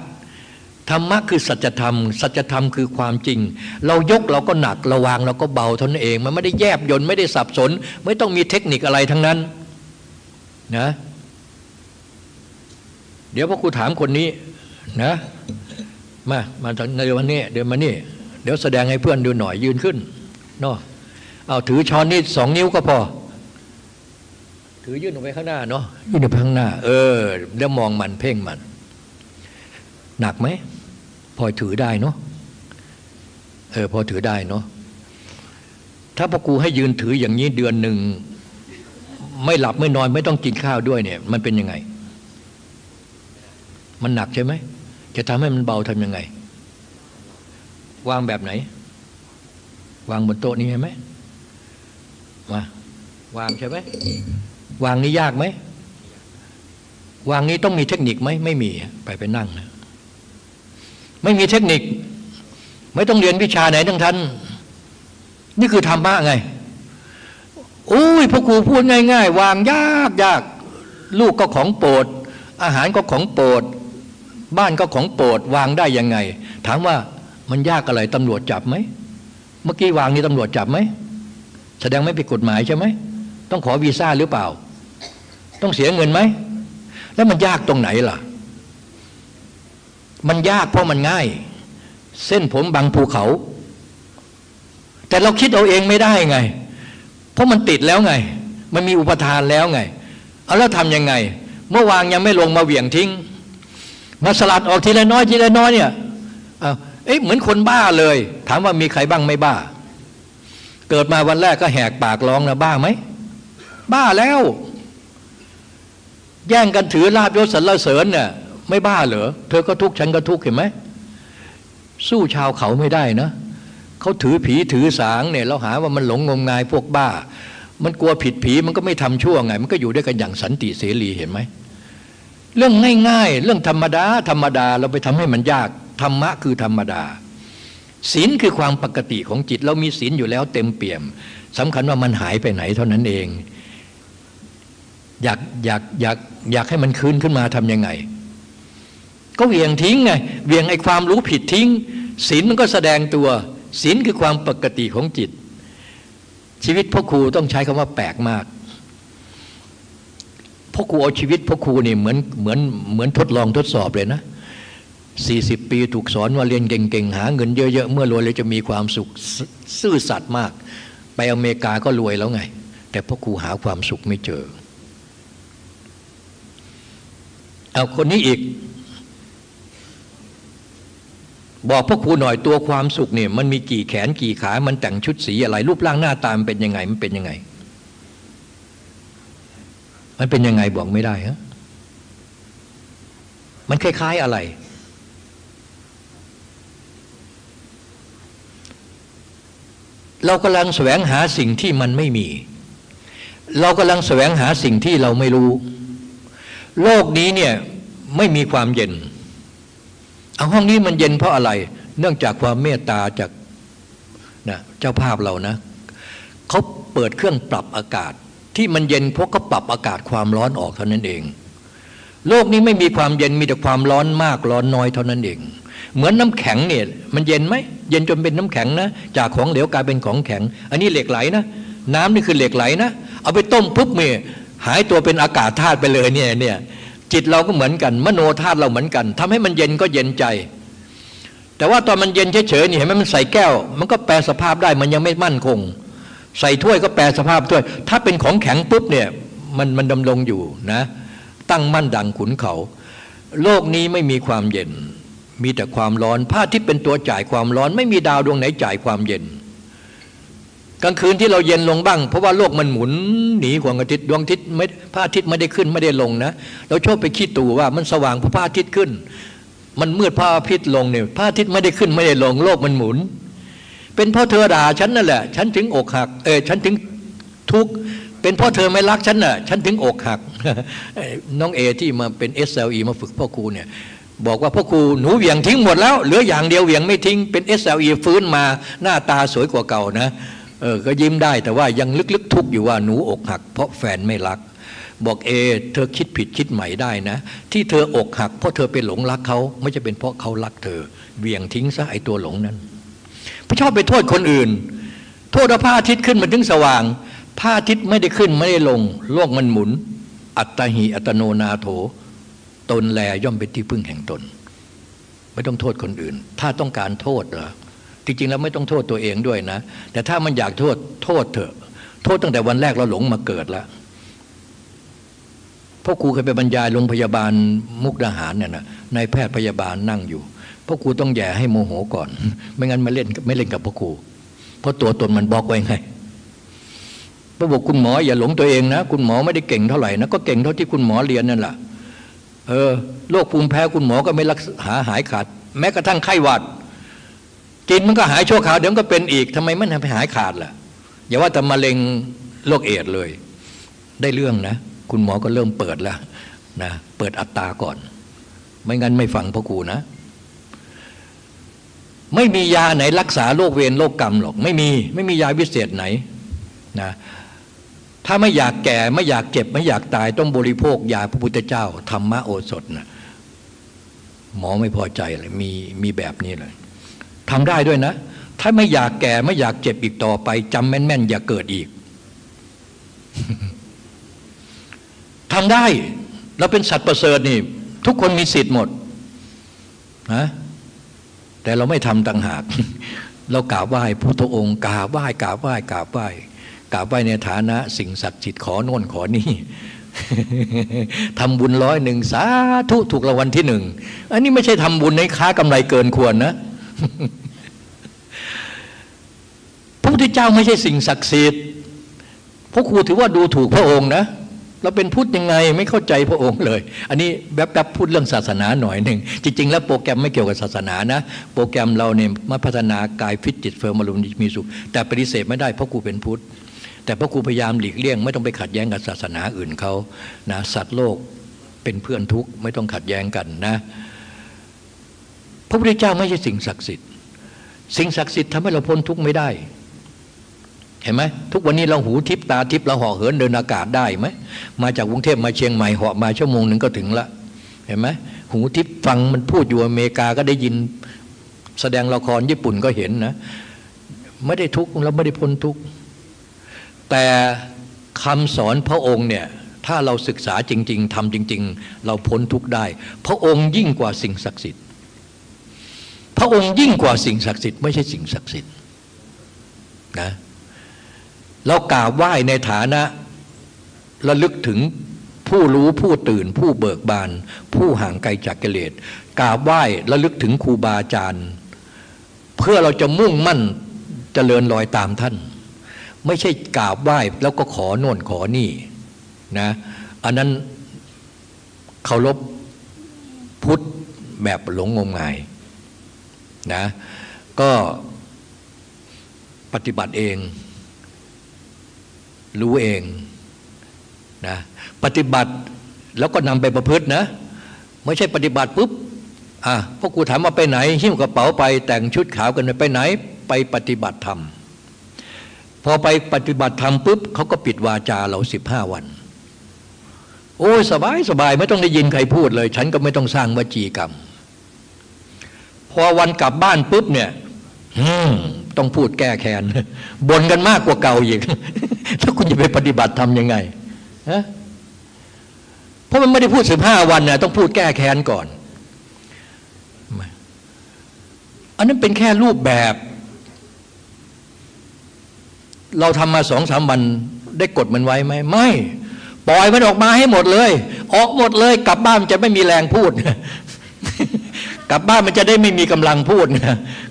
A: ธรรมะคือสัจธรรม สัจธรรมคือความจริง เรายกเราก็หนักราวางเราก็เบาท่านเอง มันไม่ได้แยบยนไม่ได้สับสน ไม่ต้องมีเทคนิคอะไรทั้งนั้นนะเดี๋ยวพ่อครูถามคนนี้นะมามาในวันนี้เดี๋ยวมานี่เดี๋ยวแสดงให้เพื่อนดูหน่อยยืนขึ้นเนาะเอาถือช้อนนี่สองนิ้วก็พอ ถือยื่นออกไปข้างหน้าเนาะยื่นออกไปข้างหน้า เออ แล้วมองมันเพ่งมัน หนักไหม พอถือได้เนาะเออพอถือได้เนาะถ้าพ่อครูให้ยืนถืออย่างนี้เดือนหนึ่งไม่หลับไม่นอนไม่ต้องกินข้าวด้วยเนี่ย มันเป็นยังไง มันหนักใช่ไหมจะทำให้มันเบาทำยังไง วางแบบไหน วางบนโต๊ะนี้ใช่ไหมมาวางใช่ไหมวางนี้ยากไหมวางนี้ต้องมีเทคนิคไหมไม่มี ไปไปนั่งนะ ไม่มีเทคนิค ไม่ต้องเรียนวิชาไหนทั้งท่านนี่คือธรรมะไงโอ้ยพ่อครูพูดง่าย ๆ วางยากยากลูกก็ของโปรด อาหารก็ของโปรด บ้านก็ของโปรด วางได้ยังไง ถามว่ามันยากอะไรตำรวจจับไหมเมื่อกี้วางนี่ตำรวจจับไหมแสดงไม่ผิดกฎหมายใช่ไหมต้องขอวีซ่าหรือเปล่า ต้องเสียเงินไหม แล้วมันยากตรงไหนล่ะ มันยากเพราะมันง่าย เส้นผมบางภูเขา แต่เราคิดเอาเองไม่ได้ไง เพราะมันติดแล้วไง มันมีอุปทานแล้วไง เอาแล้วทำยังไง เมื่อวางยังไม่ลงมาเหวี่ยงทิ้ง มาสลัดออกทีละน้อยทีละน้อยเนี่ยเอ๊ะเหมือนคนบ้าเลย ถามว่ามีใครบ้างไม่บ้า เกิดมาวันแรกก็แหกปากร้องนะบ้าไหมบ้าแล้ว แย่งกันถือลาบยศสรรเสริญเนี่ย ไม่บ้าเหรอเธอก็ทุกข์ฉันก็ทุกข์เห็นไหมสู้ชาวเขาไม่ได้นะเขาถือผีถือสางเนี่ยเราหาว่ามันหลงงมงายพวกบ้า มันกลัวผิดผีมันก็ไม่ทำชั่วไง มันก็อยู่ด้วยกันอย่างสันติเสรีเห็นไหมเรื่องง่ายๆ เรื่องธรรมดา ธรรมดาเราไปทำให้มันยากธรรมะคือธรรมดาศีลคือความปกติของจิต เรามีศีลอยู่แล้วเต็มเปี่ยมสำคัญว่ามันหายไปไหนเท่านั้นเอง อยากอยากอยากอยากให้มันคืนขึ้นมาทำยังไง ก็เวียงทิ้งไงเวียงไอ้ความรู้ผิดทิ้งศีลมันก็แสดงตัวศีลคือความปกติของจิต ชีวิตพ่อครูต้องใช้คำว่าแปลกมากพ่อครูเอาชีวิตพ่อครูนี่เหมือนเหมือนเหมือนทดลองทดสอบเลยนะสี่สิบปีถูกสอนว่าเรียนเก่งๆ หาเงินเยอะๆ เมื่อรวยเลยจะมีความสุขซื่อสัตย์มาก ไปอเมริกาก็รวยแล้วไง แต่พ่อครูหาความสุขไม่เจอ เอาคนนี้อีก บอกพ่อครูหน่อยตัวความสุขเนี่ยมันมีกี่แขนกี่ขา มันแต่งชุดสีอะไร รูปร่างหน้าตามเป็นยังไงมันเป็นยังไง มันเป็นยังไงบอกไม่ได้ฮะมันคล้ายๆอะไร เรากำลังแสวงหาสิ่งที่มันไม่มี เรากำลังแสวงหาสิ่งที่เราไม่รู้ โลกนี้เนี่ยไม่มีความเย็น เอาห้องนี้มันเย็นเพราะอะไร เนื่องจากความเมตตาจากนะเจ้าภาพเรานะเขาเปิดเครื่องปรับอากาศ ที่มันเย็นเพราะเขาปรับอากาศความร้อนออกเท่านั้นเอง โลกนี้ไม่มีความเย็นมีแต่ความร้อนมากร้อนน้อยเท่านั้นเอง เหมือนน้าแข็งเนี่ยมันเย็นไหมเย็นจนเป็นน้ำแข็งนะจากของเหลวกลายเป็นของแข็ง อันนี้เหล็กไหลนะน้ำนี่คือเหล็กไหลนะเอาไปต้มปุ๊บเมื่อหายตัวเป็นอากาศธาตุไปเลยเนี่ยเนี่ย จิตเราก็เหมือนกัน มโนธาตุเราเหมือนกันทำให้มันเย็นก็เย็นใจ แต่ว่าตอนมันเย็นเฉยๆนี่เห็นไหมมันใส่แก้ว มันก็แปลสภาพได้มันยังไม่มั่นคง ใส่ถ้วยก็แปลสภาพถ้วย ถ้าเป็นของแข็งปุ๊บเนี่ยมันมันดำรงอยู่นะ ตั้งมั่นดังขุนเขา โลกนี้ไม่มีความเย็น มีแต่ความร้อนผ้าที่เป็นตัวจ่ายความร้อน ไม่มีดาวดวงไหนจ่ายความเย็น กลางคืนที่เราเย็นลงบ้าง เพราะว่าโลกมันหมุนหนีดวงอาทิตย์ดวงอาทิตย์ไม่พระอาทิตย์ไม่ได้ขึ้นไม่ได้ลงนะ เราชอบไปคิดตู่ว่ามันสว่างเพราะพระอาทิตย์ขึ้น มันมืดพระอาทิตย์ลงเนี่ยพระอาทิตย์ไม่ได้ขึ้นไม่ได้ลง โลกมันหมุน เป็นเพราะเธอด่าฉันนั่นแหละ ฉันถึงอกหักเออฉันถึงทุกข์เป็นเพราะเธอไม่รักฉันน่ะฉันถึงอกหักน้องเอที่มาเป็น SLE มาฝึกพ่อครูเนี่ยบอกว่าพ่อครูหนูเหวี่ยงทิ้งหมดแล้วเหลืออย่างเดียวเหวี่ยงไม่ทิ้งเป็น SLE ฟื้นมาหน้าตาสวยกว่าเก่านะ เออก็ยิ้มได้แต่ว่ายังลึกๆทุกข์อยู่ว่าหนูอกหัก เพราะแฟนไม่รัก บอกเอ เธอคิดผิดคิดใหม่ได้นะ ที่เธออกหัก เพราะเธอไปหลงรักเขาไม่จะเป็นเพราะเขารักเธอเหวี่ยงทิ้งซะไอตัวหลงนั้นไม่ชอบไปโทษคนอื่น โทษว่าพระอาทิตย์ขึ้นมาถึงสว่างพระอาทิตย์ไม่ได้ขึ้นไม่ได้ลง โลกมันหมุน อัตตหิอัตโนนาโถ ตนแลย่อมเป็นที่พึ่งแห่งตน ไม่ต้องโทษคนอื่น ถ้าต้องการโทษเหรอ จริงๆแล้วไม่ต้องโทษตัวเองด้วยนะ แต่ถ้ามันอยากโทษโทษเถอะ โทษตั้งแต่วันแรกเราหลงมาเกิดแล้วพ่อครูเคยไปบรรยายโรงพยาบาลมุกดาหารเนี่ยนะนายแพทย์พยาบาลนั่งอยู่พ่อครูต้องแย่ให้โมโหก่อน ไม่งั้นมาเล่นไม่เล่นกับพ่อครูเพราะตัวตนมันบล็อกไว้ไงพระบอกคุณหมออย่าหลงตัวเองนะ คุณหมอไม่ได้เก่งเท่าไหร่นะก็เก่งเท่าที่คุณหมอเรียนนั่นแหละเออโรคภูมิแพ้คุณหมอก็ไม่รักษาหายขาด แม้กระทั่งไข้หวัด กินมันก็หายชั่วคราวเดี๋ยวก็เป็นอีกทำไมมันทำให้หายขาดล่ะ อย่าว่าแต่มะเร็งโรคเอดเลย ได้เรื่องนะ คุณหมอก็เริ่มเปิดแล้วนะเปิดอัตตาก่อน ไม่งั้นไม่ฟังพ่อครูนะ ไม่มียาไหนรักษาโรคเวรโรคกรรมหรอก ไม่มีไม่มียาวิเศษไหนนะถ้าไม่อยากแก่ไม่อยากเจ็บ ไม่อยากตายต้องบริโภคยาพระพุทธเจ้าธรรมะโอสถนะหมอไม่พอใจเลยมีมีแบบนี้เลย ทำได้ด้วยนะ ถ้าไม่อยากแก่ไม่อยากเจ็บอีกต่อไปจำแม่นๆ อย่าเกิดอีกทำได้เราเป็นสัตว์ประเสริฐนี่ ทุกคนมีสิทธิ์หมดนะแต่เราไม่ทำต่างหาก เรากราบไหว้พุทธองค์กราบไหว้กราบไหว้กราบไหว้กราบไหว้ในฐานะ สิ่งศักดิ์สิทธิ์ขอโน่นขอนี่ทำบุญร้อยหนึ่งสาธุถูกรางวัลที่หนึ่ง อันนี้ไม่ใช่ทำบุญในค้ากำไรเกินควรนะ เจ้าไม่ใช่สิ่งศักดิ์สิทธิ์พระครูถือว่าดูถูกพระองค์นะเราเป็นพุทธยังไงไม่เข้าใจพระองค์เลย อันนี้แบบแบบพูดเรื่องศาสนาหน่อยหนึ่ง จริง ๆ แล้วโปรแกรมไม่เกี่ยวกับศาสนานะ โปรแกรมเราเนี่ยมาพัฒนากายฟิตจิต firm อารมณ์มีสุข แต่ปฏิเสธไม่ได้เพราะครูเป็นพุทธ แต่พระครูพยายามหลีกเลี่ยง ไม่ต้องไปขัดแย้งกับศาสนาอื่นเขานะสัตว์โลกเป็นเพื่อนทุกข์ไม่ต้องขัดแย้งกันนะ พระพุทธเจ้าไม่ใช่สิ่งศักดิ์สิทธิ์ สิ่งศักดิ์สิทธิ์ทำให้เราพ้นทุกข์ไม่ได้ เห็นไหมทุกวันนี้เราหูทิพตาทิพเราห่อเหินเดินอากาศได้ไหมมาจากกรุงเทพมาเชียงใหม่เหาะมาชั่วโมงหนึ่งก็ถึงละเห็นไหมหูทิพฟังมันพูดอยู่อเมริกาก็ได้ยินแสดงละครญี่ปุ่นก็เห็นนะไม่ได้ทุกข์เราไม่ได้พ้นทุกข์แต่คำสอนพระองค์เนี่ยถ้าเราศึกษาจริง ๆทำจริง ๆ เราพ้นทุกข์ได้ พระองค์ยิ่งกว่าสิ่งศักดิ์สิทธิ์ พระองค์ยิ่งกว่าสิ่งศักดิ์สิทธิ์ไม่ใช่สิ่งศักดิ์สิทธิ์นะ เรากราบไหว้ในฐานะระลึกถึงผู้รู้ผู้ตื่น ผู้เบิกบาน ผู้ห่างไกลจากกิเลสกราบไหว้ระลึกถึงครูบาอาจารย์ เพื่อเราจะมุ่งมั่นจเจริญรอยตามท่าน ไม่ใช่กราบไหว้แล้วก็ขอโน่นขอนี่นะอันนั้นเคารพพุทธแบบหลงงมงายนะก็ปฏิบัติเอง รู้เองนะปฏิบัติแล้วก็นำไปประพฤตินะ ไม่ใช่ปฏิบัติปุ๊บอะพวกกูถามว่าไปไหนหิ้วกระเป๋าไปแต่งชุดขาวกันไปไหน ไปปฏิบัติธรรมพอไปปฏิบัติธรรมปุ๊บเขาก็ปิดวาจาเราสิบห้าวัน โอ้ยสบายสบายไม่ต้องได้ยินใครพูดเลย ฉันก็ไม่ต้องสร้างวจีกรรม พอวันกลับบ้านปุ๊บเนี่ย ต้องพูดแก้แค้นบ่นกันมากกว่าเก่าอีกถ้าคุณจะไปปฏิบัติทำยังไงฮะเพราะมันไม่ได้พูดสิบห้าวันนะต้องพูดแก้แค้นก่อน อันนั้นเป็นแค่รูปแบบ เราทำมาสองสามวันได้กดมันไว้ไหมไม่ ปล่อยมันออกมาให้หมดเลย ออกหมดเลย กลับบ้านจะไม่มีแรงพูด กลับบ้านมันจะได้ไม่มีกำลังพูด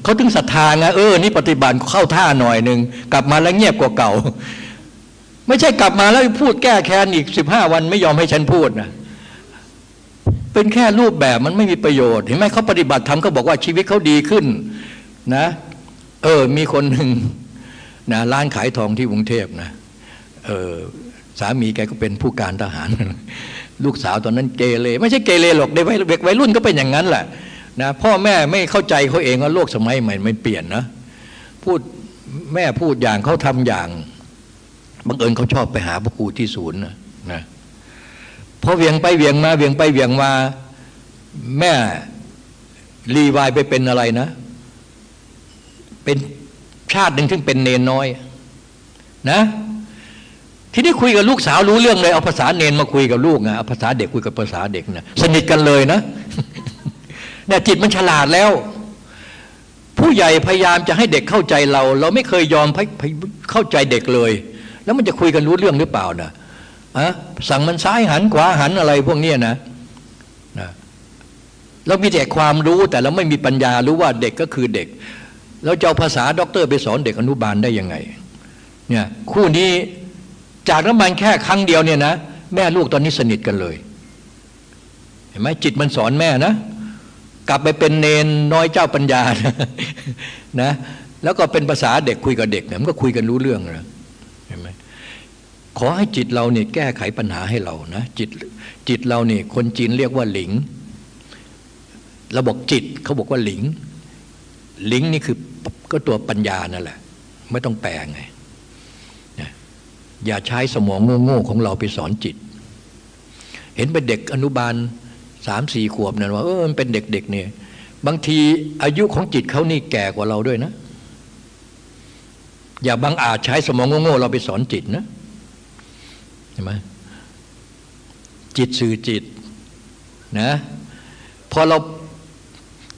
A: เขาถึงศรัทธาไงเออนี่ปฏิบัติเข้าท่าหน่อยหนึ่งกลับมาแล้วเงียบกว่าเก่า ไม่ใช่กลับมาแล้วพูดแก้แค้นอีกสิบห้าวันไม่ยอมให้ฉันพูดนะเป็นแค่รูปแบบมันไม่มีประโยชน์เห็นไหมเขาปฏิบัติธรรมเขาบอกว่าชีวิตเขาดีขึ้นนะ เออ มีคนหนึ่งนะร้านขายทองที่กรุงเทพนะเออสามีแกก็เป็นผู้การทหาร ลูกสาวตอนนั้นเกเรไม่ใช่เกเรหรอกเด็กวัยรุ่นก็เป็นอย่างนั้นแหละ นะพ่อแม่ไม่เข้าใจเขาเองว่าโลกสมัยใหม่ไม่เปลี่ยนนะพูดแม่พูดอย่างเขาทำอย่างบังเอิญเขาชอบไปหาพระครูที่ศูนย์นะนะพอเวียงไปเวียงมาเวียงไปเวียงมาแม่รีวายไปเป็นอะไรนะ เป็นชาติหนึ่งที่เป็นเนนน้อย นะ ทีนี้คุยกับลูกสาวรู้เรื่องเลย เอาภาษาเนนมาคุยกับลูกไงเอาภาษาเด็กคุยกับภาษาเด็กนะสนิทกันเลยนะ เนี่ยจิตมันฉลาดแล้ว ผู้ใหญ่พยายามจะให้เด็กเข้าใจเรา เราไม่เคยยอมเข้าใจเด็กเลย แล้วมันจะคุยกันรู้เรื่องหรือเปล่านะอะสั่งมันซ้ายหันขวาหันอะไรพวกนี้นะนะเรามีแต่ความรู้แต่เราไม่มีปัญญารู้ว่าเด็กก็คือเด็กเราจะเอาภาษาด็อกเตอร์ไปสอนเด็กอนุบาลได้ยังไงเนี่ยคู่นี้จากน้ำมันแค่ครั้งเดียวเนี่ยนะแม่ลูกตอนนี้สนิทกันเลย เห็นไหมจิตมันสอนแม่นะ กลับไปเป็นเนนน้อยเจ้าปัญญานะนะแล้วก็เป็นภาษาเด็กคุยกับเด็กเนี่ยมันก็คุยกันรู้เรื่องนะเห็นไหมขอให้จิตเราเนี่ยแก้ไขปัญหาให้เรานะจิตจิตเราเนี่ยคนจีนเรียกว่าหลิงเราบอกจิตเขาบอกว่าหลิง หลิงนี่คือก็ตัวปัญญานั่นแหละ ไม่ต้องแปลงไงอย่าใช้สมองโง่ๆของเราไปสอนจิต เห็นเป็นเด็กอนุบาล สามสี่ขวบนั่นว่าเออมันเป็นเด็ก ๆ เนี่ย บางทีอายุของจิตเขานี่แก่กว่าเราด้วยนะ อย่าบังอาจใช้สมองโง่ๆเราไปสอนจิตนะเห็นไหมจิตสื่อจิตนะพอเรา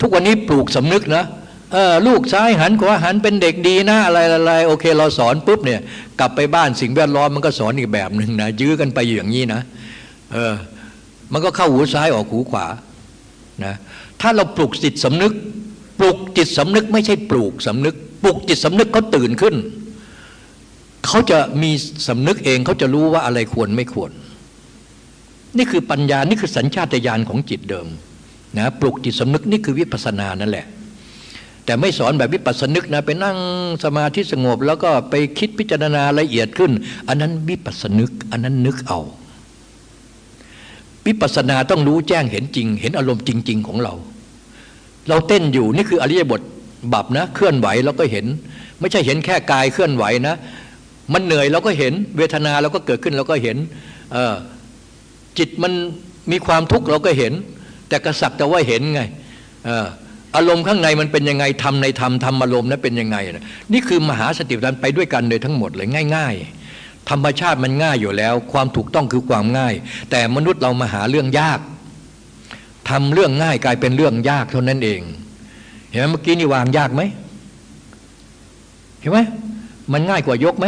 A: ทุกวันนี้ปลูกสำนึกนะเออลูกซ้ายหันขวาหันเป็นเด็กดีนะ อะไรอะไรโอเค เราสอนปุ๊บเนี่ย กลับไปบ้านสิ่งแวดล้อมมันก็สอนอีกแบบหนึ่งนะยื้อกันไปอย่างนี้นะเออ มันก็เข้าหูซ้ายออกหูขวานะถ้าเราปลุกจิตสำนึก ปลุกจิตสำนึกไม่ใช่ปลูกสำนึก ปลุกจิตสำนึกเขาตื่นขึ้น เขาจะมีสำนึกเองเขาจะรู้ว่าอะไรควรไม่ควร นี่คือปัญญานี่คือสัญชาตญาณของจิตเดิมนะปลุกจิตสำนึกนี่คือวิปัสสนานั่นแหละ แต่ไม่สอนแบบวิปัสสนึกนะไปนั่งสมาธิสงบ แล้วก็ไปคิดพิจารณาละเอียดขึ้น อันนั้นวิปัสสนึก อันนั้นนึกเอา วิปัสสนาต้องรู้แจ้งเห็นจริง เห็นอารมณ์จริง ๆ ของเรา เราเต้นอยู่นี่คืออริยบทบับนะ เคลื่อนไหวเราก็เห็น ไม่ใช่เห็นแค่กายเคลื่อนไหวนะ มันเหนื่อยเราก็เห็น เวทนาเราก็เกิดขึ้นเราก็เห็นจิตมันมีความทุกข์เราก็เห็น แต่กระสักแต่ว่าเห็นไงอารมณ์ข้างในมันเป็นยังไงทำในธรรมทำอารมณ์นั้นเป็นยังไงนะนี่คือมหาสติปัฏฐานไปด้วยกันเลยทั้งหมดเลยง่าย ๆ ธรรมชาติมันง่ายอยู่แล้ว ความถูกต้องคือความง่าย แต่มนุษย์เรามาหาเรื่องยากทำเรื่องง่ายกลายเป็นเรื่องยากเท่านั้นเอง เห็นไหมเมื่อกี้นี่วางยากไหมเห็นไหมมันง่ายกว่ายกไหม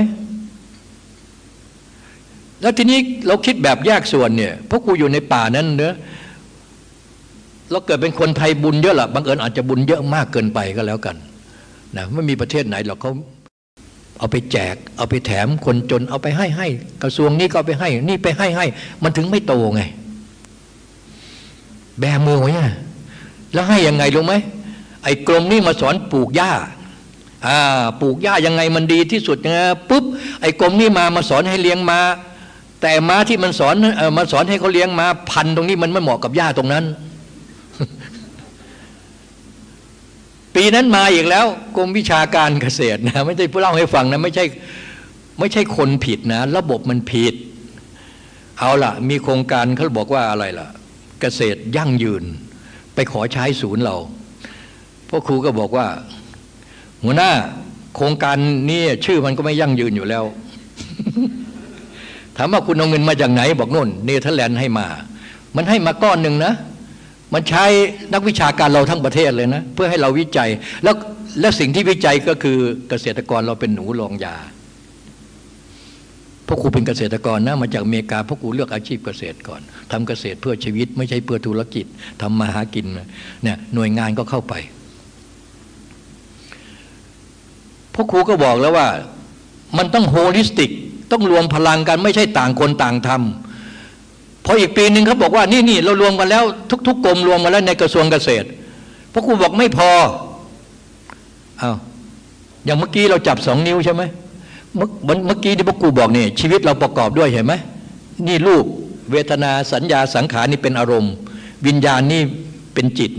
A: แล้วทีนี้เราคิดแบบแยกส่วนเนี่ยพวกกูอยู่ในป่านั้นเนอะเราเกิดเป็นคนไทยบุญเยอะละบางเอิญอาจจะบุญเยอะมากเกินไปก็แล้วกันนะไม่มีประเทศไหนหรอกเขา เอาไปแจก เอาไปแถมคนจนเอาไปให้ให้กระทรวงนี้ก็ไปให้ นี่ไปให้ให้ มันถึงไม่โตไง แบมือไว้แล้วให้ยังไงรู้ไหมไอ้กรมนี่มาสอนปลูกหญ้าอ่าปลูกหญ้ายังไงมันดีที่สุดไงปุ๊บไอ้กรมนี่มามาสอนให้เลี้ยงมาแต่ม้าที่มันสอนออมาสอนให้เขาเลี้ยงมาพันตรงนี้มันไม่เหมาะกับหญ้าตรงนั้น ปีนั้นมาอีกแล้วกรมวิชาการเกษตรนะไม่ใช่ผู้เล่าให้ฟังนะไม่ใช่ไม่ใช่คนผิดนะ ระบบมันผิด เอาล่ะ มีโครงการเขาบอกว่าอะไรล่ะ เกษตรยั่งยืน ไปขอใช้ศูนย์เราพ่อครูก็บอกว่า หัวหน้าโครงการนี้ชื่อมันก็ไม่ยั่งยืนอยู่แล้ว ถามว่าคุณเอาเงินมาจากไหน บอกโน่นเนเธอร์แลนด์ให้มา มันให้มาก้อนหนึ่งนะ มันใช้นักวิชาการเราทั้งประเทศเลยนะ เพื่อให้เราวิจัย แล้วและสิ่งที่วิจัยก็คือเกษตรกรเราเป็นหนูรองยาพวกครูเป็นเกษตรกรนะมาจากอเมริกาพวกครูเลือกอาชีพเกษตรก่อนทำเกษตรเพื่อชีวิต ไม่ใช่เพื่อธุรกิจทำมาหากินเนี่ยหน่วยงานก็เข้าไปพวกครูก็บอกแล้วว่า มันต้องโฮลิสติก ต้องรวมพลังกันไม่ใช่ต่างคนต่างทำ พออีกปีหนึ่งเขาบอกว่านี่นี่เรารวมกันแล้ว ทุก ๆกรมรวมมาแล้วในกระทรวงเกษตรพวกครูบอกไม่พออา้าวอย่างเมื่อกี้เราจับสองนิ้วใช่ไหมเมื่อเมื่อกี้ที่พวกครูบอกนี่ชีวิตเราประกอบด้วยเห็นไหมนี่รูปเวทนาสัญญาสังขารนี่เป็นอารมณ์ วิญญาณนี่เป็นจิต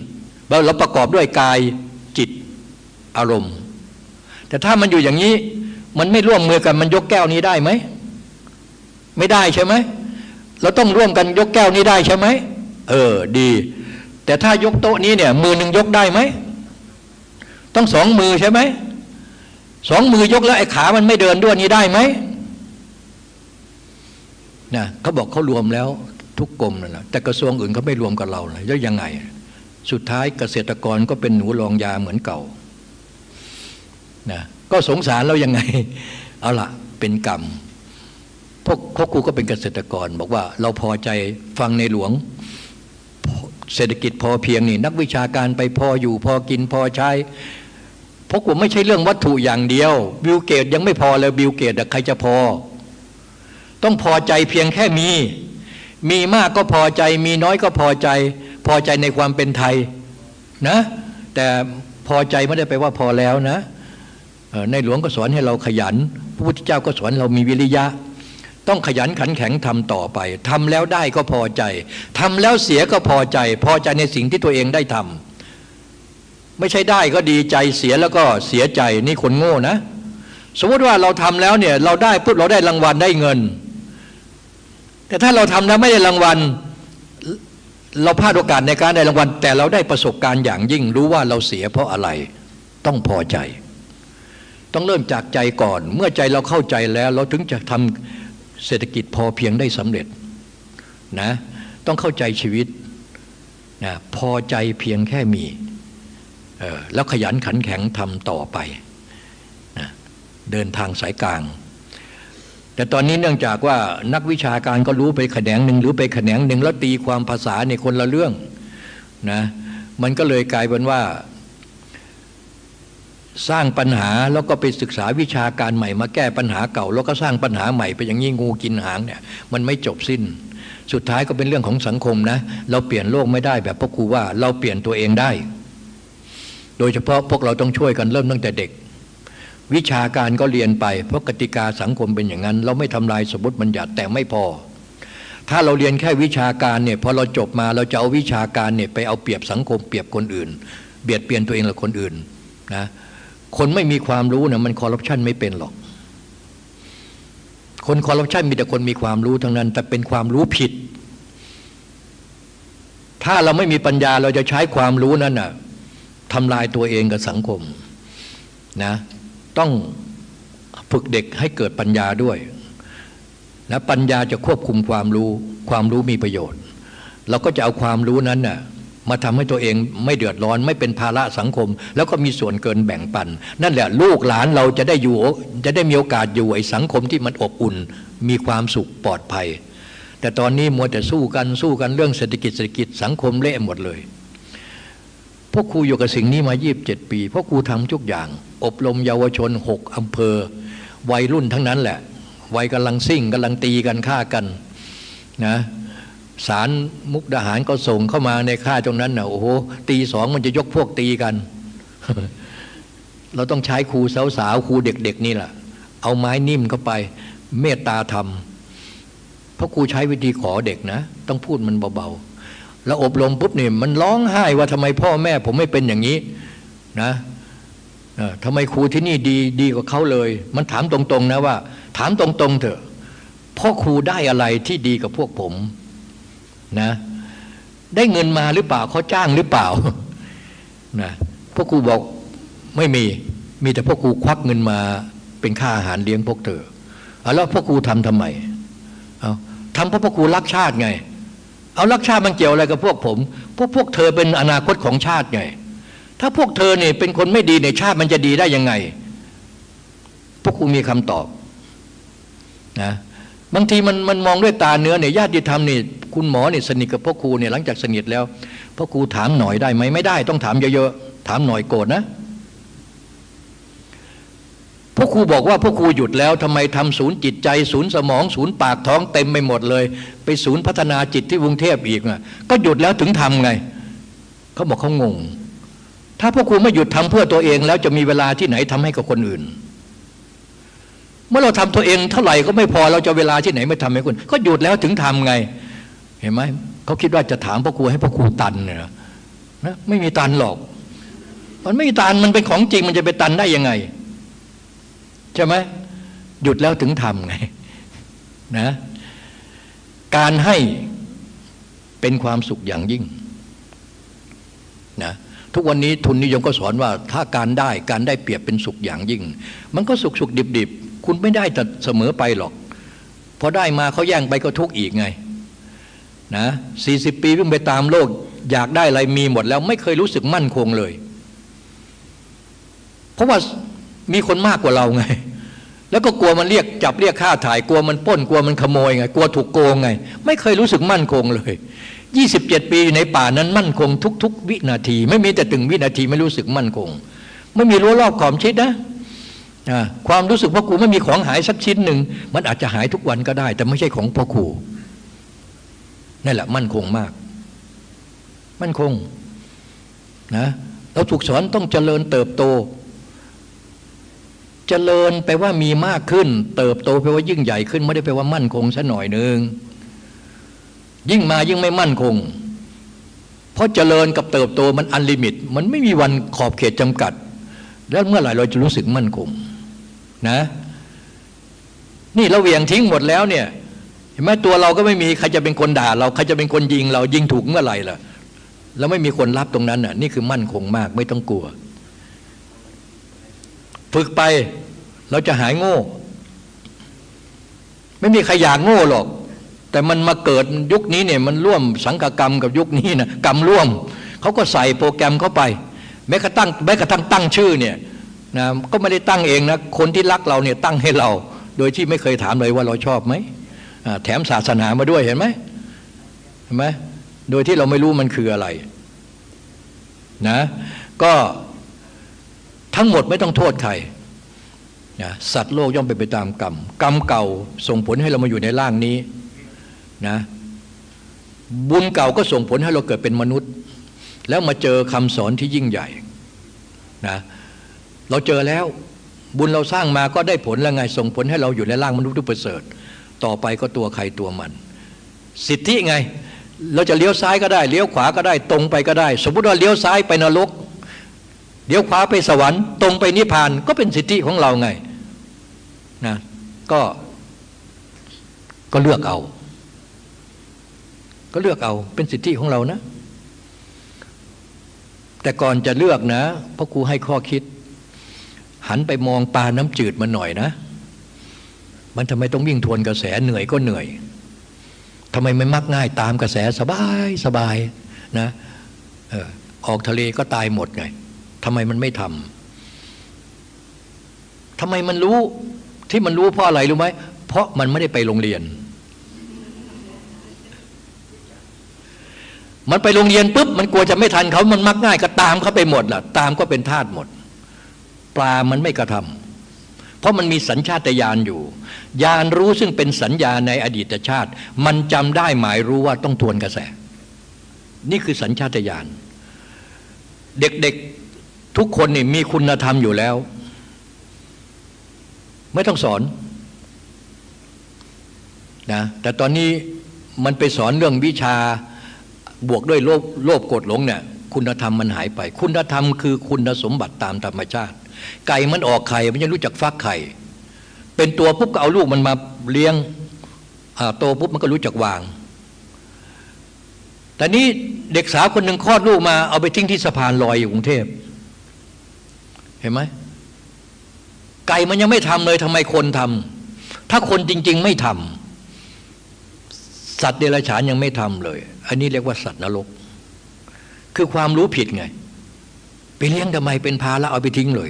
A: เราประกอบด้วยกายจิตอารมณ์ แต่ถ้ามันอยู่อย่างนี้ มันไม่ร่วมมือกันมันยกแก้วนี้ได้ไหม ไม่ได้ใช่ไหม เราต้องร่วมกันยกแก้วนี้ได้ใช่ไหมเออดี แต่ถ้ายกโต๊ะนี้เนี่ย มือหนึ่งยกได้ไหมต้องสองมือใช่ไหมสองมือยกแล้วไอ้ขามันไม่เดินด้วยนี้ได้ไหมนะเขาบอกเขารวมแล้วทุกกรมนั่นแหละแต่กระทรวงอื่นเขาไม่รวมกับเราเลยแล้วยังไง สุดท้ายเกษตรกรก็เป็นหนูรองยาเหมือนเก่านะก็สงสารเรายังไง เอาละเป็นกรรม พวกพวกครูก็เป็นเกษตรกร บอกว่าเราพอใจฟังในหลวง เศรษฐกิจพอเพียงนี่นักวิชาการไปพออยู่พอกินพอใช้พราะผมไม่ใช่เรื่องวัตถุอย่างเดียว บิลเกตยังไม่พอเลยบิลเกตใครจะพอ ต้องพอใจเพียงแค่มี มีมากก็พอใจ มีน้อยก็พอใจ พอใจในความเป็นไทยนะ แต่พอใจไม่ได้ไปว่าพอแล้วนะในหลวงก็สอนให้เราขยันพระพุทธเจ้าก็สอนเรามีวิริยะ ต้องขยันขันแข็งทำต่อไปทำแล้วได้ก็พอใจทำแล้วเสียก็พอใจ พอใจในสิ่งที่ตัวเองได้ทำไม่ใช่ได้ก็ดีใจเสียแล้วก็เสียใจนี่คนโง่นะ สมมติว่าเราทำแล้วเนี่ยเราได้ปุ๊บเราได้รางวัลได้เงิน แต่ถ้าเราทำแล้วไม่ได้รางวัล เราพลาดโอกาสในการได้รางวัล แต่เราได้ประสบการณ์อย่างยิ่งรู้ว่าเราเสียเพราะอะไรต้องพอใจ ต้องเริ่มจากใจก่อน เมื่อใจเราเข้าใจแล้ว เราถึงจะทำ เศรษฐกิจพอเพียงได้สำเร็จนะต้องเข้าใจชีวิตนะพอใจเพียงแค่มีแล้วขยันขันแข็งทำต่อไปนะเดินทางสายกลาง แต่ตอนนี้เนื่องจากว่านักวิชาการก็รู้ไปแขนงหนึ่งหรือไปแขนงหนึ่งแล้วตีความภาษาในคนละเรื่องนะมันก็เลยกลายเป็นว่า สร้างปัญหาแล้วก็ไปศึกษาวิชาการใหม่มาแก้ปัญหาเก่า แล้วก็สร้างปัญหาใหม่ไปอย่างนี้งูกินหางเนี่ยมันไม่จบสิ้น สุดท้ายก็เป็นเรื่องของสังคมนะ เราเปลี่ยนโลกไม่ได้แบบพ่อครูว่าเราเปลี่ยนตัวเองได้ โดยเฉพาะพวกเราต้องช่วยกันเริ่มตั้งแต่เด็ก วิชาการก็เรียนไป เพราะกติกาสังคมเป็นอย่างนั้น เราไม่ทำลายสมมติบัญญัติแต่ไม่พอ ถ้าเราเรียนแค่วิชาการเนี่ยพอเราจบมาเราจะเอาวิชาการเนี่ยไปเอาเปรียบสังคมเปรียบคนอื่น เบียดเบียนตัวเองหรือคนอื่นนะ คนไม่มีความรู้เนี่ยมันคอร์รัปชันไม่เป็นหรอก คนคอร์รัปชันมีแต่คนมีความรู้ทั้งนั้น แต่เป็นความรู้ผิด ถ้าเราไม่มีปัญญาเราจะใช้ความรู้นั้นน่ะทำลายตัวเองกับสังคมนะต้องฝึกเด็กให้เกิดปัญญาด้วยนะปัญญาจะควบคุมความรู้ ความรู้มีประโยชน์ เราก็จะเอาความรู้นั้นน่ะ มาทำให้ตัวเองไม่เดือดร้อนไม่เป็นภาระสังคม แล้วก็มีส่วนเกินแบ่งปัน นั่นแหละลูกหลานเราจะได้อยู่จะได้มีโอกาสอยู่ไอ้สังคมที่มันอบอุ่น มีความสุขปลอดภัย แต่ตอนนี้มัวแต่สู้กันสู้กันเรื่องเศรษฐกิจเศรษฐกิจสังคมเละหมดเลยพวกครูอยู่กับสิ่งนี้มายีบเจ็ดปีพวกครูทำทุกอย่าง อบรมเยาวชนหกอำเภอ วัยรุ่นทั้งนั้นแหละวัยกำลังซิ่งกำลังตีกันฆ่ากันนะ สารมุกดาหารก็ส่งเข้ามาในค่าตรงนั้นนะโอ้โหตีสองมันจะยกพวกตีกัน เราต้องใช้ครูสาวๆครูเด็ก ๆ นี่แหละเอาไม้นิ่มเข้าไป เมตตาธรรมเพราะครูใช้วิธีขอเด็กนะ ต้องพูดมันเบาๆแล้วอบรมปุ๊บเนี่ยมันร้องไห้ว่าทำไมพ่อแม่ ผมไม่เป็นอย่างนี้นะทำไมครูที่นี่ดีดีกว่าเขาเลย มันถามตรงๆนะว่า ถามตรงๆเถอะพ่อครูได้อะไรที่ดีกับพวกผม นะได้เงินมาหรือเปล่าเขาจ้างหรือเปล่านะพ่อครูบอกไม่มีมีแต่พ่อครูควักเงินมาเป็นค่าอาหารเลี้ยงพวกเธอแล้วพ่อครูทำทำไมเอาทำเพราะพ่อครูรักชาติไง เอารักชาติมันเกี่ยวอะไรกับพวกผม พวกพวกเธอเป็นอนาคตของชาติไง ถ้าพวกเธอเนี่ยเป็นคนไม่ดีในชาติมันจะดีได้ยังไง พวกครูมีคำตอบนะ บางทีมันมันมองด้วยตาเนื้อเนี่ยญาติธรรมนี่คุณหมอเนี่ยสนิทกับพ่อครูเนี่ยหลังจากสนิทแล้วพ่อครูถามหน่อยได้ไหมไม่ได้ ต้องถามเยอะๆถามหน่อยโกรธนะพ่อครูบอกว่าพ่อครูหยุดแล้วทำไมทำศูนย์จิตใจ ศูนย์สมอง ศูนย์ปากท้องเต็มไปหมดเลย ไปศูนย์พัฒนาจิตที่กรุงเทพอีกอะก็หยุดแล้วถึงทำไงเขาบอกเขางง ถ้าพ่อครูไม่หยุดทำเพื่อตัวเองแล้วจะมีเวลาที่ไหนทำให้กับคนอื่น เมื่อเราทำตัวเองเท่าไหร่ก็ไม่พอเราจะเวลาที่ไหนไม่ทำให้คนก็หยุดแล้วถึงทำไง เห็นไหมเขาคิดว่าจะถามพ่อครูให้พ่อครูตันเนี่ยนะไม่มีตันหรอก มันไม่มีตันมันเป็นของจริงมันจะไปตันได้ยังไงใช่ไหมหยุดแล้วถึงทำไงนะการให้เป็นความสุขอย่างยิ่งนะทุกวันนี้ทุนนิยมก็สอนว่าถ้าการได้การได้เปรียบเป็นสุขอย่างยิ่ง มันก็สุขสุขดิบดิบ คุณไม่ได้แต่เสมอไปหรอกพอได้มาเขาแย่งไปก็ทุกข์อีกไงนะสี่สิบปีวิ่งไปตามโลก อยากได้อะไรมีหมดแล้วไม่เคยรู้สึกมั่นคงเลย เพราะว่ามีคนมากกว่าเราไง แล้วก็กลัวมันเรียกจับเรียกค่าถ่ายกลัวมันป้นกลัวมันขโมยไง กลัวถูกโกงไง ไม่เคยรู้สึกมั่นคงเลย27ปีในป่านั้นมั่นคงทุก ๆ วินาที ไม่มีแต่ถึงวินาทีไม่รู้สึกมั่นคง ไม่มีรั้วรอบขอบชิดนะ ความรู้สึกพ่อครูไม่มีของหายสักชิ้นหนึ่งมันอาจจะหายทุกวันก็ได้ แต่ไม่ใช่ของพ่อครูนั่นแหละมั่นคงมาก มั่นคงนะเราถูกสอนต้องเจริญเติบโต เจริญแปลว่ามีมากขึ้น เติบโตแปลว่ายิ่งใหญ่ขึ้น ไม่ได้แปลว่ามั่นคงซะหน่อยหนึ่งยิ่งมายิ่งไม่มั่นคง เพราะเจริญกับเติบโตมัน unlimit มันไม่มีวันขอบเขตจำกัด แล้วเมื่อไหร่เราจะรู้สึกมั่นคง นะ นี่เราเหวี่ยงทิ้งหมดแล้วเนี่ยเห็นไหมตัวเราก็ไม่มีใครจะเป็นคนด่า เราใครจะเป็นคนยิง เรายิงถูกเมื่อไหร่ล่ะแล้วไม่มีคนรับตรงนั้นน่ะ นี่คือมั่นคงมากไม่ต้องกลัว ฝึกไปเราจะหายโง่ ไม่มีใครอยากโง่หรอก แต่มันมาเกิดยุคนี้เนี่ย มันร่วมสังกกรรมกับยุคนี้นะกรรมร่วมเขาก็ใส่โปรแกรมเข้าไป แม้กระทั่งแม้กระทั่งตั้งชื่อเนี่ย นะก็ไม่ได้ตั้งเองนะคนที่รักเราเนี่ยตั้งให้เรา โดยที่ไม่เคยถามเลยว่าเราชอบไหมแถมศาสนามาด้วยเห็นไหมเห็นไหมโดยที่เราไม่รู้มันคืออะไรนะก็ทั้งหมดไม่ต้องโทษใครนะสัตว์โลกย่อมเป็นไปตามกรรม กรรมเก่าส่งผลให้เรามาอยู่ในร่างนี้นะบุญเก่าก็ส่งผลให้เราเกิดเป็นมนุษย์ แล้วมาเจอคำสอนที่ยิ่งใหญ่นะ เราเจอแล้วบุญเราสร้างมาก็ได้ผลแล้วไงส่งผลให้เราอยู่ในร่างมนุษย์ทุกประเสริฐ ต่อไปก็ตัวใครตัวมัน สิทธิไง เราจะเลี้ยวซ้ายก็ได้เลี้ยวขวาก็ได้ตรงไปก็ได้ สมมติว่าเลี้ยวซ้ายไปนรกเดี๋ยวขวาไปสวรรค์ตรงไปนิพพานก็เป็นสิทธิของเราไงนะก็ก็เลือกเอา ก็เลือกเอาเป็นสิทธิของเรานะ แต่ก่อนจะเลือกนะพ่อครูให้ข้อคิด หันไปมองปลาน้ำจืดมันหน่อยนะ มันทำไมต้องวิ่งทวนกระแสเหนื่อยก็เหนื่อยทำไมไม่มักง่ายตามกระแสสบายสบายนะออกทะเลก็ตายหมดไงทำไมมันไม่ทำทำไมมันรู้ที่มันรู้เพราะอะไรรู้ไหมเพราะมันไม่ได้ไปโรงเรียน มันไปโรงเรียนปุ๊บมันกลัวจะไม่ทันเขามันมักง่ายก็ตามเขาไปหมดล่ะ ตามก็เป็นทาสหมด ปลามันไม่กระทำเพราะมันมีสัญชาตญาณอยู่ญาณรู้ซึ่งเป็นสัญญาในอดีตชาติ มันจำได้หมายรู้ว่าต้องทวนกระแส นี่คือสัญชาตญาณเด็กๆทุกคนนี่มีคุณธรรมอยู่แล้ว ไม่ต้องสอนนะแต่ตอนนี้มันไปสอนเรื่องวิชาบวกด้วยโลภโลภกดหลงเนี่ยคุณธรรมมันหายไป คุณธรรมคือคุณสมบัติตามธรรมชาติ ไก่มันออกไข่มันยังรู้จักฟักไข่ เป็นตัวปุ๊บก็เอาลูกมันมาเลี้ยงโตปุ๊บมันก็รู้จักวางแต่นี้เด็กสาวคนหนึ่งคลอดลูกมาเอาไปทิ้งที่สะพานลอยอยู่กรุงเทพเห็นไหมไก่มันยังไม่ทำเลยทำไมคนทำถ้าคนจริง ๆ ไม่ทำสัตว์เดรัจฉานยังไม่ทำเลย อันนี้เรียกว่าสัตว์นรก คือความรู้ผิดไง ไปเลี้ยงทำไมเป็นพาแล้วเอาไปทิ้งเลย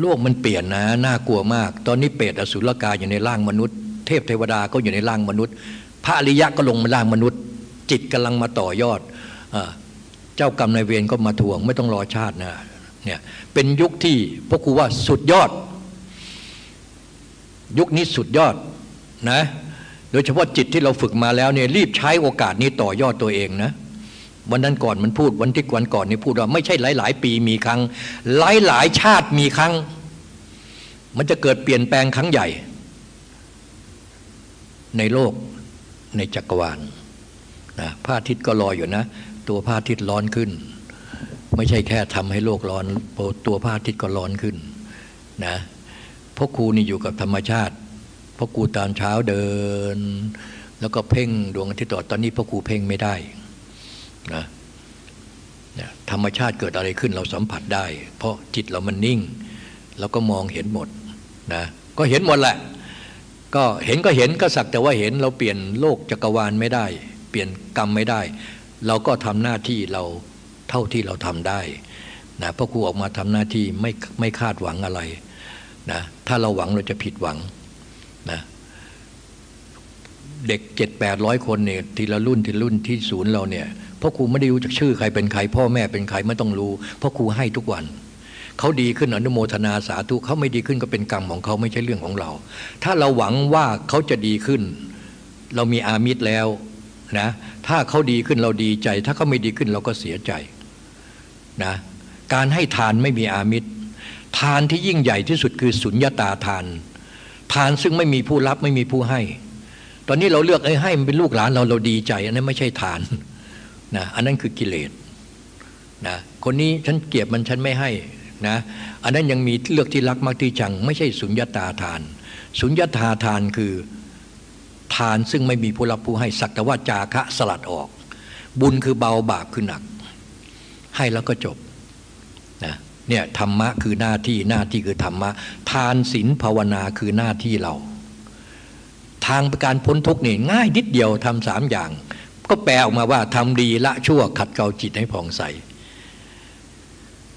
A: โลกมันเปลี่ยนนะน่ากลัวมาก ตอนนี้เปรตอสุรกายอยู่ในร่างมนุษย์ เทพเทวดาก็อยู่ในร่างมนุษย์ พระอริยะก็ลงมาร่างมนุษย์ จิตกำลังมาต่อยอดเจ้ากรรมนายเวรก็มาทวง ไม่ต้องรอชาตินะเนี่ยเป็นยุคที่พวกครูว่าสุดยอด ยุคนี้สุดยอดนะโดยเฉพาะจิตที่เราฝึกมาแล้วเนี่ยรีบใช้โอกาสนี้ต่อยอดตัวเองนะ วันนั้นก่อนมันพูดวันที่วันก่อนนี่พูดว่าไม่ใช่หลาย ๆ ปีมีครั้ง หลายหลายชาติมีครั้ง มันจะเกิดเปลี่ยนแปลงครั้งใหญ่ ในโลกในจักรวาลนะพระอาทิตย์ก็รออยู่นะ ตัวพระอาทิตย์ร้อนขึ้น ไม่ใช่แค่ทำให้โลกร้อนตัวพระอาทิตย์ก็ร้อนขึ้นนะพราะครูนี่อยู่กับธรรมชาติพ่อครูตอนเช้าเดิน แล้วก็เพ่งดวงอาทิตย์ตอตอนนี้พ่อครูเพ่งไม่ได้ นะธรรมชาติเกิดอะไรขึ้นเราสัมผัสได้ เพราะจิตเรามันนิ่ง เราก็มองเห็นหมดนะก็เห็นหมดแหละ ก็เห็นก็เห็นก็สักแต่ว่าเห็นเราเปลี่ยนโลกจักรวาลไม่ได้ เปลี่ยนกรรมไม่ได้ เราก็ทำหน้าที่เราเท่าที่เราทำได้นะพ่อครูออกมาทำหน้าที่ไม่ไม่คาดหวังอะไรนะถ้าเราหวังเราจะผิดหวังนะเด็กเจ็ดแปดร้อยคนเนี่ยทีละรุ่นทีละรุ่นที่ศูนย์เราเนี่ย พ่อครูไม่ได้รู้จักชื่อใครเป็นใคร พ่อแม่เป็นใครไม่ต้องรู้ เพ่อครูให้ทุกวันเขาดีขึ้นอนุโมทนาสาธุเขาไม่ดีขึ้นก็เป็นกรรมของเขาไม่ใช่เรื่องของเรา ถ้าเราหวังว่าเขาจะดีขึ้น เรามีอามิตรแล้วนะถ้าเขาดีขึ้นเราดีใจ ถ้าเขาไม่ดีขึ้นเราก็เสียใจนะการให้ทานไม่มีอามิตร ทานที่ยิ่งใหญ่ที่สุดคือสุญญาตาทาน ทานซึ่งไม่มีผู้รับไม่มีผู้ให้ ตอนนี้เราเลือกไอ้ให้มันเป็นลูกหลานเราเราดีใจอันนั้นไม่ใช่ทาน นะอันนั้นคือกิเลสนะคนนี้ฉันเกลียดมันฉันไม่ให้นะอันนั้นยังมีเลือกที่รักมากที่จัง ไม่ใช่สุญญาตาทาน สุญญาตาทานคือทานซึ่งไม่มีผู้รับผู้ให้สักแต่ว่าจาคะสลัดออก บุญคือเบาบาปคือหนัก ให้แล้วก็จบนะเนี่ยธรรมะคือหน้าที่หน้าที่คือธรรมะ ทานศีลภาวนาคือหน้าที่เรา ทางการพ้นทุกข์นี่ง่ายนิดเดียวทำสามอย่าง ก็แปลออกมาว่าทำดีละชั่วขัดเกลาจิตให้ผ่องใส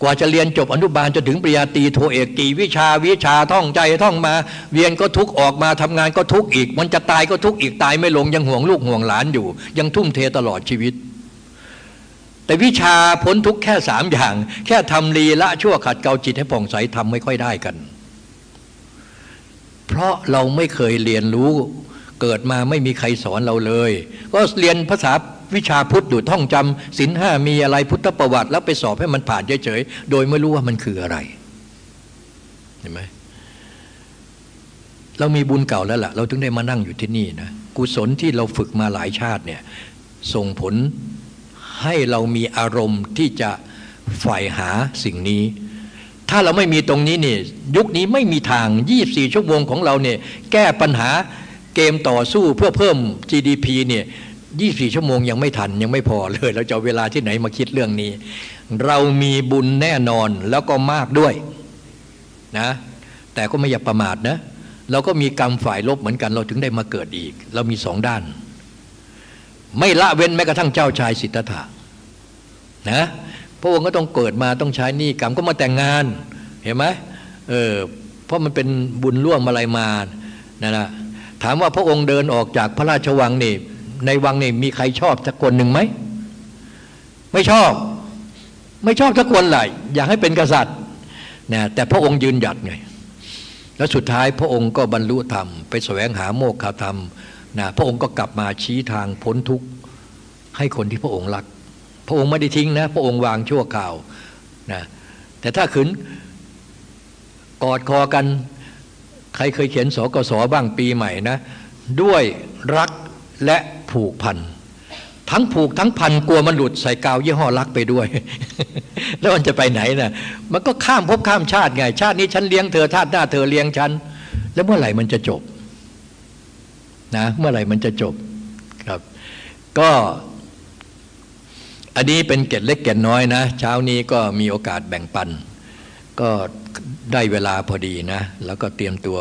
A: กว่าจะเรียนจบอนุบาลจนถึงปริญญาตรีโทเอกกี่วิชาวิชาท่องใจท่องมา เรียนก็ทุกออกมาทำงานก็ทุกอีก มันจะตายก็ทุกอีกตายไม่ลงยังห่วงลูกห่วงหลานอยู่ ยังทุ่มเทตลอดชีวิต แต่วิชาพ้นทุกแค่สามอย่าง แค่ทำลีละชั่วขัดเกลาจิตให้ผ่องใสทำไม่ค่อยได้กัน เพราะเราไม่เคยเรียนรู้ เกิดมาไม่มีใครสอนเราเลย ก็เรียนภาษาวิชาพุทธอยู่ท่องจำศีลห้ามีอะไรพุทธประวัติ แล้วไปสอบให้มันผ่านเฉยๆโดยไม่รู้ว่ามันคืออะไรเห็นไหมเรามีบุญเก่าแล้วล่ะ เราถึงได้มานั่งอยู่ที่นี่นะกุศลที่เราฝึกมาหลายชาติเนี่ยส่งผลให้เรามีอารมณ์ที่จะใฝ่หาสิ่งนี้ ถ้าเราไม่มีตรงนี้เนี่ยยุคนี้ไม่มีทาง 24 ชั่วโมงของเราเนี่ยแก้ปัญหา เกมต่อสู้เพื่อเพิ่ม GDP เนี่ย24 ชั่วโมงยังไม่ทันยังไม่พอเลย เราจะเวลาที่ไหนมาคิดเรื่องนี้ เรามีบุญแน่นอนแล้วก็มากด้วยนะแต่ก็ไม่อย่าประมาทนะ เราก็มีกรรมฝ่ายลบเหมือนกันเราถึงได้มาเกิดอีก เรามีสองด้าน ไม่ละเว้นแม้กระทั่งเจ้าชายสิทธัตถะนะพระองค์ก็ต้องเกิดมาต้องใช้นี่กรรมก็มาแต่งงานเห็นไหมเออเพราะมันเป็นบุญร่วมอะไรมานะนะ ถามว่าพระองค์เดินออกจากพระราชวังนี่ ในวังนี่มีใครชอบสักคนหนึ่งไหม ไม่ชอบ ไม่ชอบสักคนเลยอยากให้เป็นกษัตริย์นะแต่พระองค์ยืนหยัดไงแล้วสุดท้ายพระองค์ก็บรรลุธรรม ไปแสวงหาโมกขธรรมนะพระองค์ก็กลับมาชี้ทางพ้นทุกข์ให้คนที่พระองค์รัก พระองค์ไม่ได้ทิ้งนะ พระองค์วางชั่วข่าวนะแต่ถ้าขืนกอดคอกัน ใครเคยเขียนสกสบ้างปีใหม่นะ ด้วยรักและผูกพัน ทั้งผูกทั้งพันกลัวมันหลุดใส่กาวยี่ห้อรักไปด้วย แล้วมันจะไปไหนนะ่ะมันก็ข้ามภพข้ามชาติไง ชาตินี้ฉันเลี้ยงเธอชาติหน้าเธอเลี้ยงฉัน แล้วเมื่อไหร่มันจะจบนะเมื่อไหร่มันจะจบครับ ก็อันนี้เป็นเกตเล็กเกตน้อยนะ เช้านี้ก็มีโอกาสแบ่งปัน ก็ ได้เวลาพอดีนะ แล้วก็เตรียมตัว